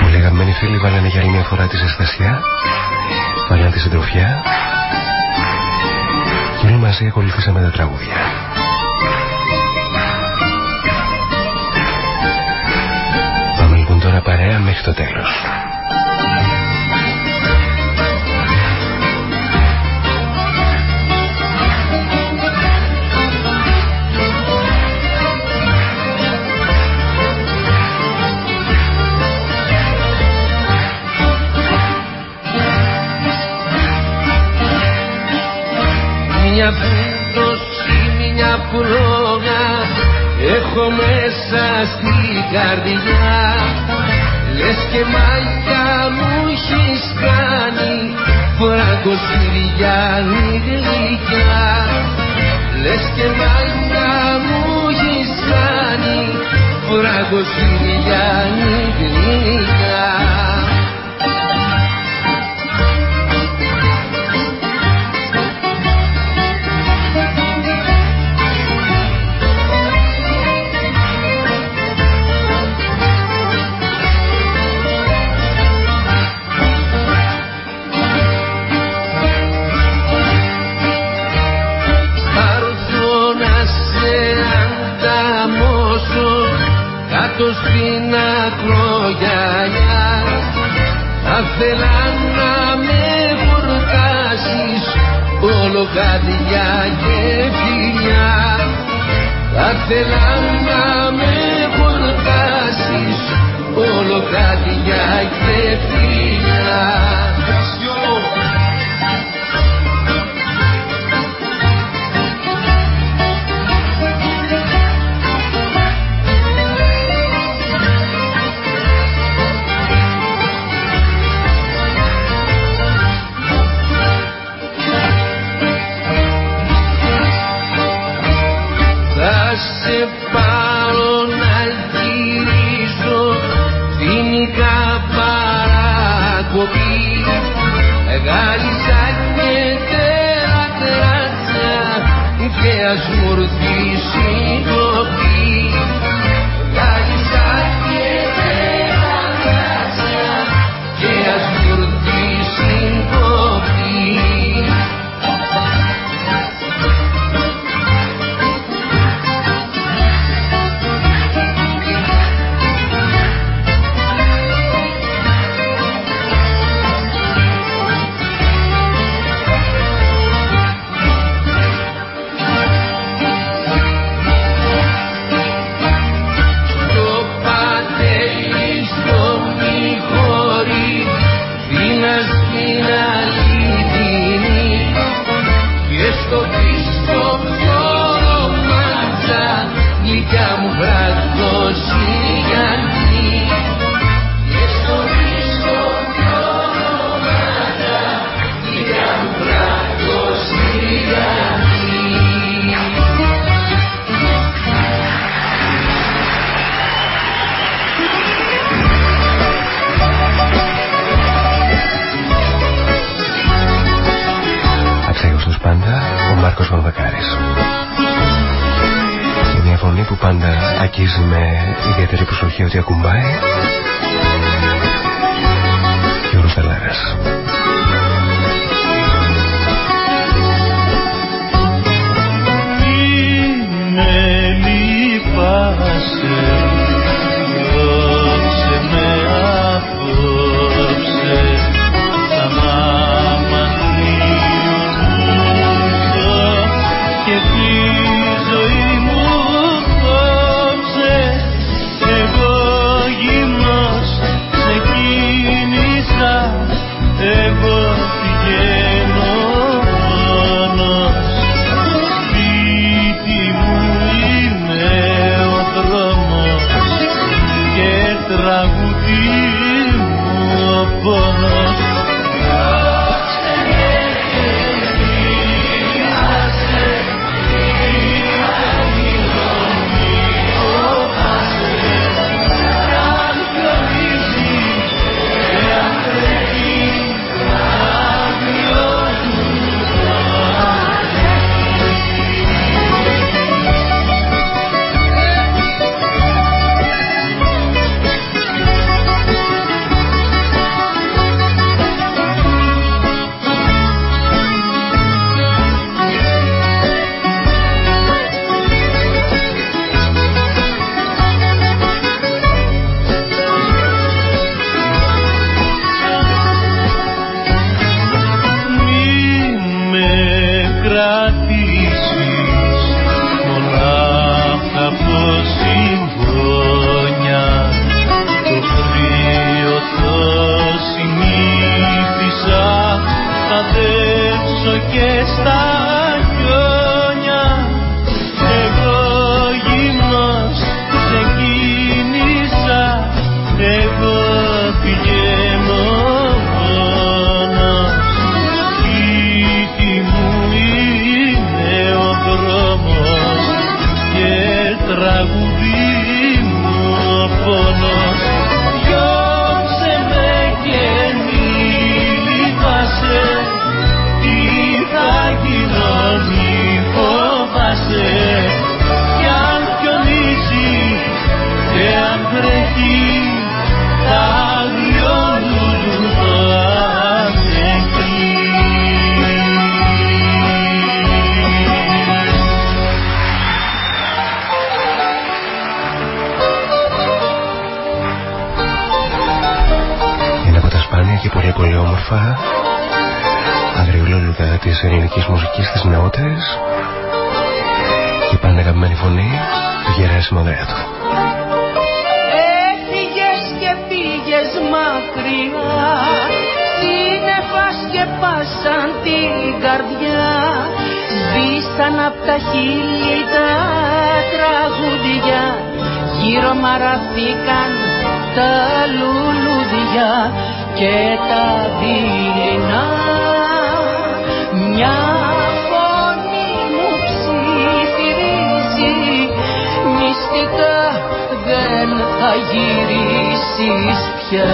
Πολλοί αγαπημένοι φίλοι βάλανε για άλλη μια φορά τη ζεστασιά, βάλανε τη συντροφιά και όλοι μαζί ακολουθήσαμε τα τραγούδια. Πάμε λοιπόν τώρα παρέα μέχρι το τέλος. Μια πούντωση, μια πλόγα έχω μέσα στην καρδιά. Λες και μάγια μου έχεις κάνει φραγκοσυριάνη γλυκιά. Λες και μάγια μου έχεις κάνει φραγκοσυριάνη γλυκιά θα θέλα της ελληνικής μουσικής της νεότερης. Και πάντα αγαπημένη φωνή του Γεράσιμο Δρέτου. Έφυγες και πήγες μακριά σύννεφας σκεπάσαν την καρδιά. Σβήσαν απ' τα χείλη τα τραγουδιά γύρω μαραθήκαν τα λουλουδιά και τα δειλινά μια φωνή μου ψιθυρίζει μυστικά δεν θα γυρίσεις πια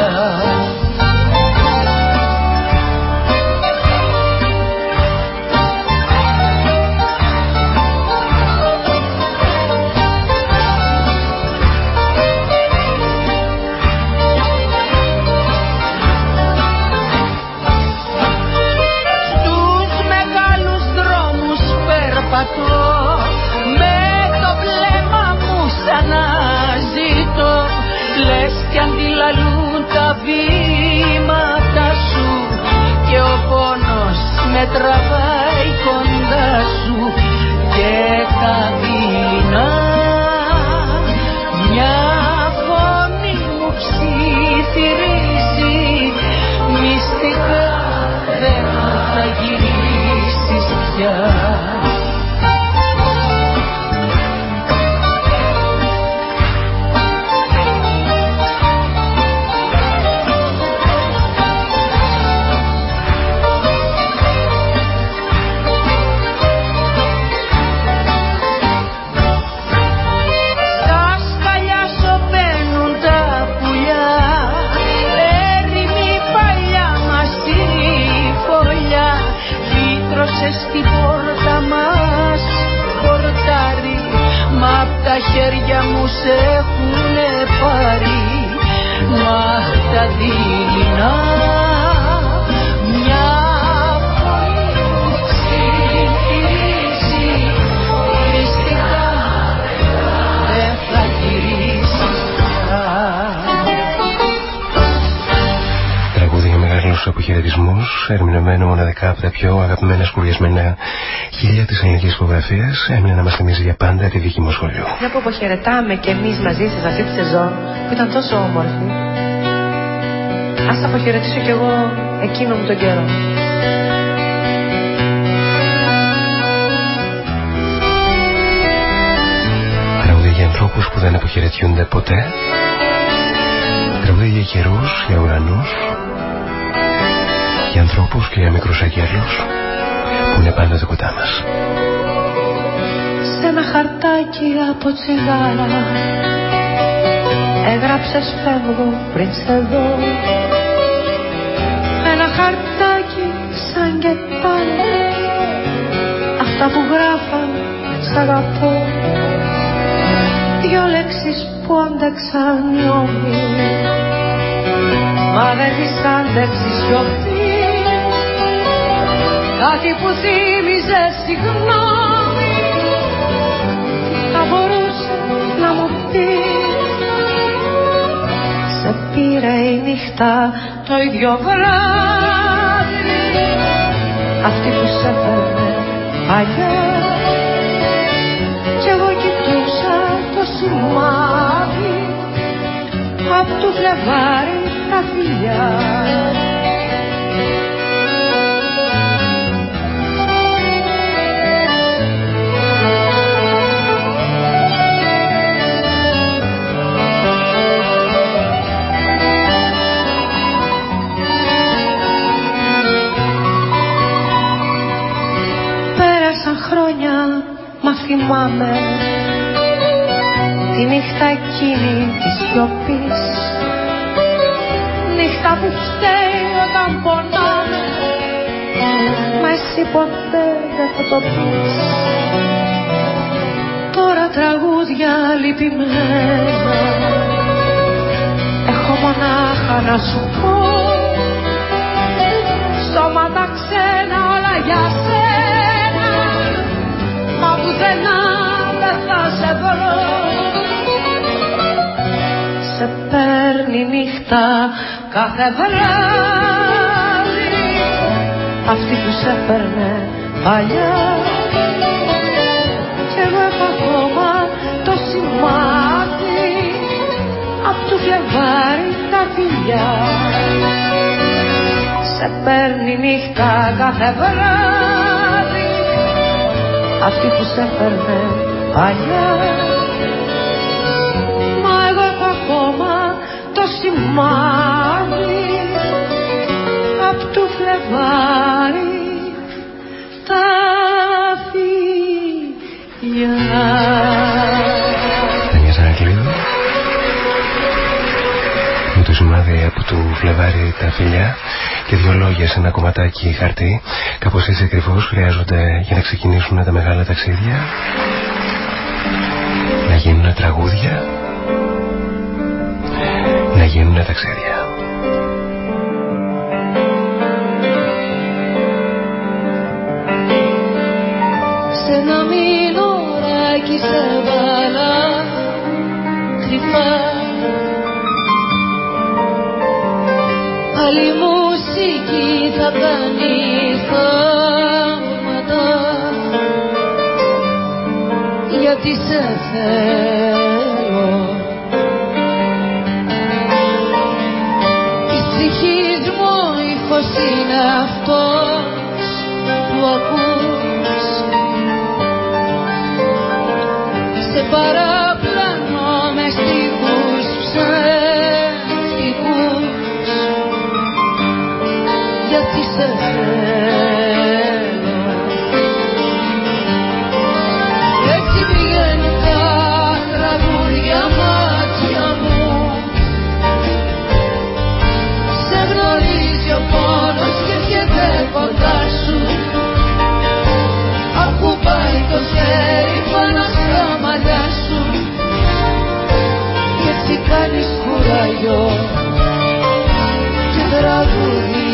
τραβάει κοντά σου και τα δειλινά μια φωνή μου ψιθυρίζει μυστικά δεν θα γυρίσεις πια πιο αγαπημένα σκουριασμένα χίλια της ελληνικής υπογραφίας, έμεινε να μας θυμίζει για πάντα τη δική μου σχολείο. Μια που αποχαιρετάμε και εμείς μαζί σας αυτή τη σεζόν που ήταν τόσο όμορφη, ας αποχαιρετήσω κι εγώ εκείνο μου τον καιρό. Τραγούδια για ανθρώπους που δεν αποχαιρετιούνται ποτέ. Τραγούδια για καιρούς, για ουρανούς, για ανθρώπους και για μικρούς αγγέλους που είναι πάντα το κοντά μας. Σε ένα χαρτάκι από τσιγάρα έγραψες φεύγω πριν σε δω ένα χαρτάκι σαν και πάλι αυτά που γράφαν σ' αγαπώ δυο λέξεις που άντεξαν νιώμη μα δεν τις άντεξες σιωπή κάτι που θύμιζε συγγνώμη θα μπορούσε να μου πει. Σε πήρε η νύχτα το ίδιο βράδυ. Αυτή που σε φέρνε παλιά κι εγώ κοιτούσα το σημάδι. Απ' του φλεβάρι τα φιλιά θυμάμαι τη νύχτα εκείνη της σιωπής. νύχτα που φταίει όταν πονάμε μα εσύ ποτέ δεν θα το πεις τώρα τραγούδια λυπημένα έχω μονάχα να σου πω σώματα ξένα όλα για σένα μα πουθενά δεν θα σε βρω σε παίρνει νύχτα κάθε βράδυ. Αυτή που σε έπαιρνε παλιά. Και εγώ έχω ακόμα το σημάδι απ' του φλεβάρι τα φιλιά. Σε παίρνει νύχτα κάθε βράδυ αυτή που σε έπαιρνε παλιά μα εγώ έχω ακόμα το σημάδι απ' του φλεβάρι τα φιλιά. Τανιά Ζανακλείδου με το σημάδι από του φλεβάρι τα φιλιά και δύο λόγια σε ένα κομματάκι χαρτί κάπως έτσι ακριβώς χρειάζονται για να ξεκινήσουν τα μεγάλα ταξίδια να γίνουν τραγούδια να γίνουν ταξίδια. Σε ένα μηνωράκι σε βάλα κρυφά. Άλλη μουσική θα κάνει γιατί σε θέλω. Η ψυχής μου ήχος είναι αυτός που ακούς. Σε παραπλανώ με στίχους ψεύτικους. Γιατί σε θέλω το χέρι πάνω στα μαλλιά σου. Και έτσι κάνεις κουραγιό και τραγούδι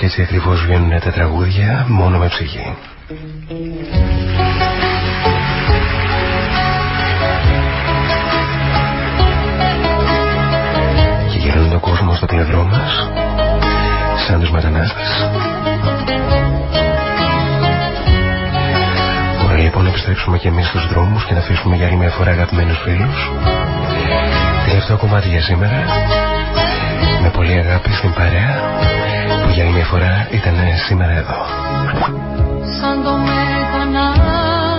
και έτσι ακριβώς βγαίνουν τα τραγούδια μόνο με ψυχή. Και γυρνούν τον κόσμος στο πλευρό μας σαν τους μετανάστες. Ωραία λοιπόν να επιστρέψουμε και εμείς στους δρόμους και να αφήσουμε για άλλη μια φορά αγαπημένους φίλους. Τελευταίο κομμάτι για σήμερα με πολύ αγάπη στην παρέα που για άλλη μια φορά ήταν σήμερα εδώ. Σαν το μετανάστη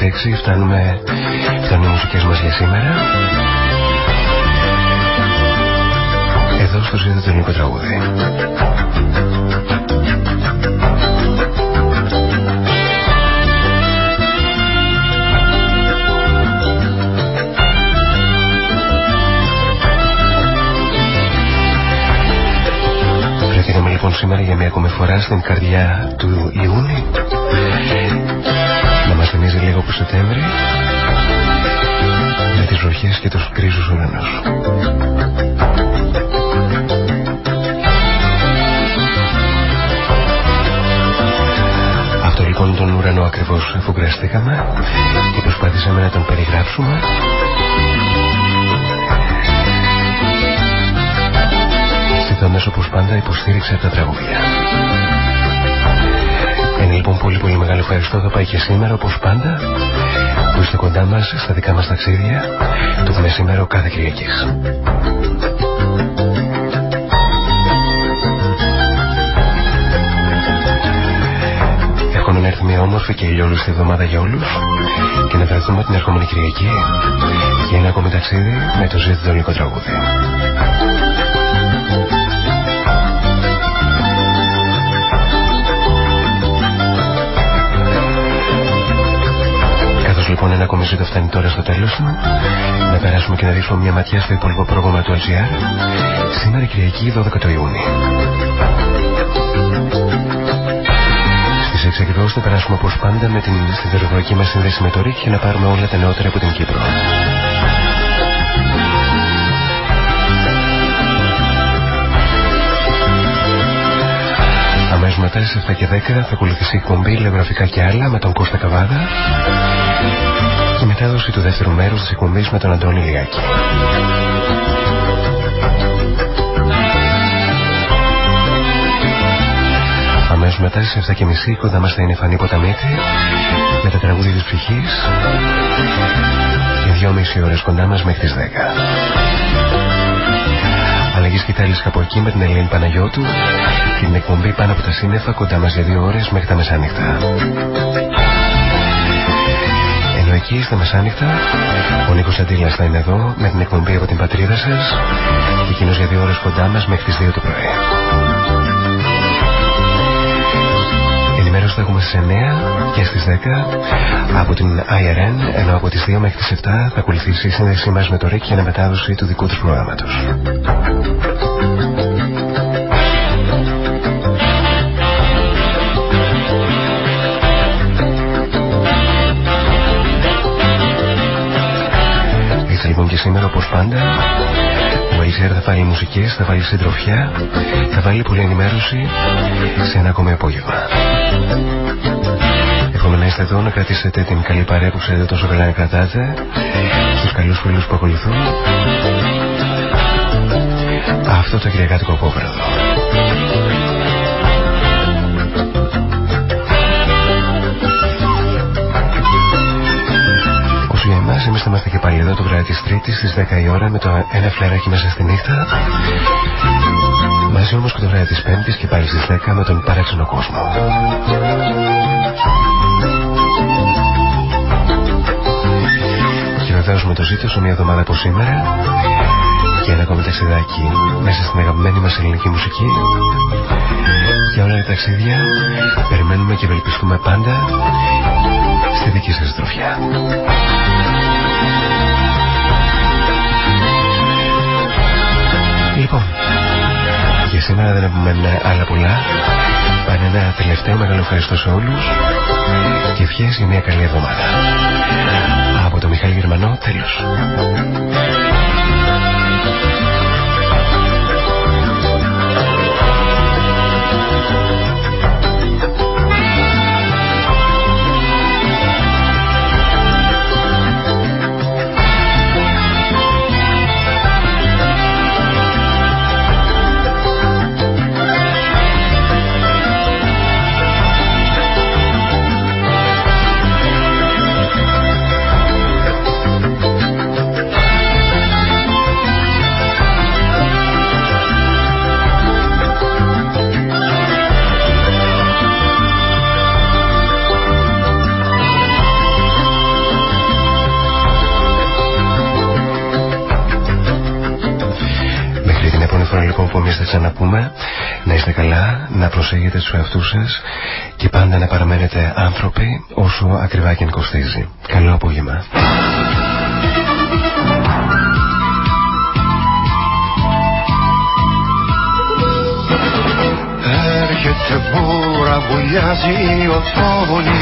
6 φτάνουμε, φτάνουμε οι μουσικές μας για σήμερα. Εδώ στο το ελληνικό τραγούδι. Βρεθήκαμε λοιπόν σήμερα για μια ακόμη φορά στην καρδιά του Ιούνιου να μας θυμίζει λίγο που Σεπτέμβρη με τις βροχές και τους κρίζους ουρανούς. Αυτό λοιπόν τον ουρανό ακριβώς αφού κουραστήκαμε και προσπαθήσαμε να τον περιγράψουμε ζητώντας όπως πάντα υποστήριξε από τα τραγούδια. Είναι λοιπόν πολύ πολύ μεγάλο ευχαριστώ θα πάει και σήμερα όπως πάντα που είστε κοντά μας στα δικά μας ταξίδια το μεσημέρο κάθε Κυριακής. Εύχομαι να έρθει μια όμορφη και ηλιόλουστη εβδομάδα για όλους και να βρεθούμε την ερχόμενη Κυριακή για ένα ακόμη ταξίδι με το ζήτητο τραγούδι. Λοιπόν ένα ακόμη ζήτο φτάνει τώρα στο τέλος του να περάσουμε και να ρίξουμε μια ματιά στο υπόλοιπο πρόγραμμα του LGR σήμερα Κυριακή 12 το Ιούνι. Στις 6 ακριβώς θα περάσουμε όπως πάντα με την σιδηροδρομική μας σύνδεση με το ΡΙΚ για να πάρουμε όλα τα νεότερα από την Κύπρο. Αμέσως μετά στις 7 και 10 θα ακολουθήσει η εκπομπή Λεωγραφικά και άλλα με τον Κώστα Καβάδα και μετάδοση του δεύτερου μέρους της εκπομπής με τον Αντώνη Λιάκη. Αμέσως μετά στις 7 και μισή κοντά μας θα είναι η Φανή Ποταμίτη με τα τραγούδια της ψυχής και δυόμιση ώρες κοντά μας μέχρι τις 10. Αλλαγή σκητάλης από εκεί με την Ελένη Παναγιώτου και την εκπομπή πάνω από τα σύννεφα κοντά μας για δύο ώρες μέχρι τα μεσάνυχτα εκεί στα μεσάνυχτα. Ο Νίκος Αντίλας θα είναι εδώ με την εκπομπή από την πατρίδα σας και εκείνος για δύο ώρες κοντά μας μέχρι τις 2 το πρωί. Ενημέρωση θα έχουμε στις 9 και στις 10 από την IRN, ενώ από τις 2 μέχρι τις 7 θα ακολουθήσει η σύνδεσή μας με το ΡΙΚ για μετάδοση του δικού τους προγράμματος. Σήμερα όπως πάντα. Ο Acer θα βάλει μουσικές, θα βάλει συντροφιά θα βάλει πολλή ενημέρωση σε ένα ακόμη απόγευμα. Εύχομαι να είστε εδώ να κρατήσετε την καλή παρέα που ξέρετε τόσο καλά να κρατάτε στους καλούς φίλους που ακολουθούν. Αυτό το κυριακάτικο απόβραδο εμάς. Εμείς θα είμαστε και πάλι εδώ το βράδυ της Τρίτης στις 10 η ώρα με το ένα φλεράκι μέσα στη νύχτα. Μαζί όμως και το βράδυ της Πέμπτης και πάλι στις 10 με τον παράξενο κόσμο. Και βεβαίως με το ζήτο μια εβδομάδα από σήμερα για ένα ακόμη ταξιδάκι μέσα στην αγαπημένη μας ελληνική μουσική. Για όλα τα ταξίδια περιμένουμε και ευελπιστούμε πάντα στη δική σας τροφιά. Λοιπόν, για σήμερα δεν έχουμε άλλα πολλά. Πάνε ένα τελευταίο μεγάλο ευχαριστώ σε όλους και ευχές για μια καλή εβδομάδα. Από το Μιχάλη Γερμανό, τέλος. Ξαναπούμε. Να είστε καλά, να προσέχετε τους εαυτούς σας και πάντα να παραμένετε άνθρωποι όσο ακριβά και αν κοστίζει. Καλό απόγευμα. Έρχεται μπούρα, βουλιάζει η οθόνη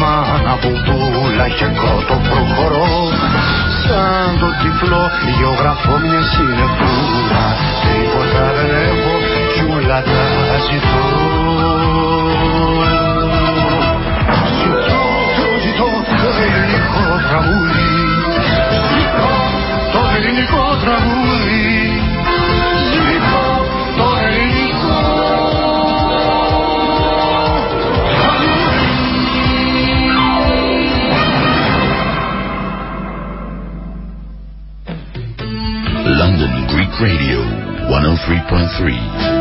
Μάνα μπουμπούλα και κότο προχωρώ Σαν το τυφλό γεωγραφώ μια συνεφούρα. Τίποτα δεν έχω κι όλα τα ζητώ. Ζητώ, το ζητώ το ελληνικό τραγούδι. Ζητώ το ελληνικό τραγούδι 103.3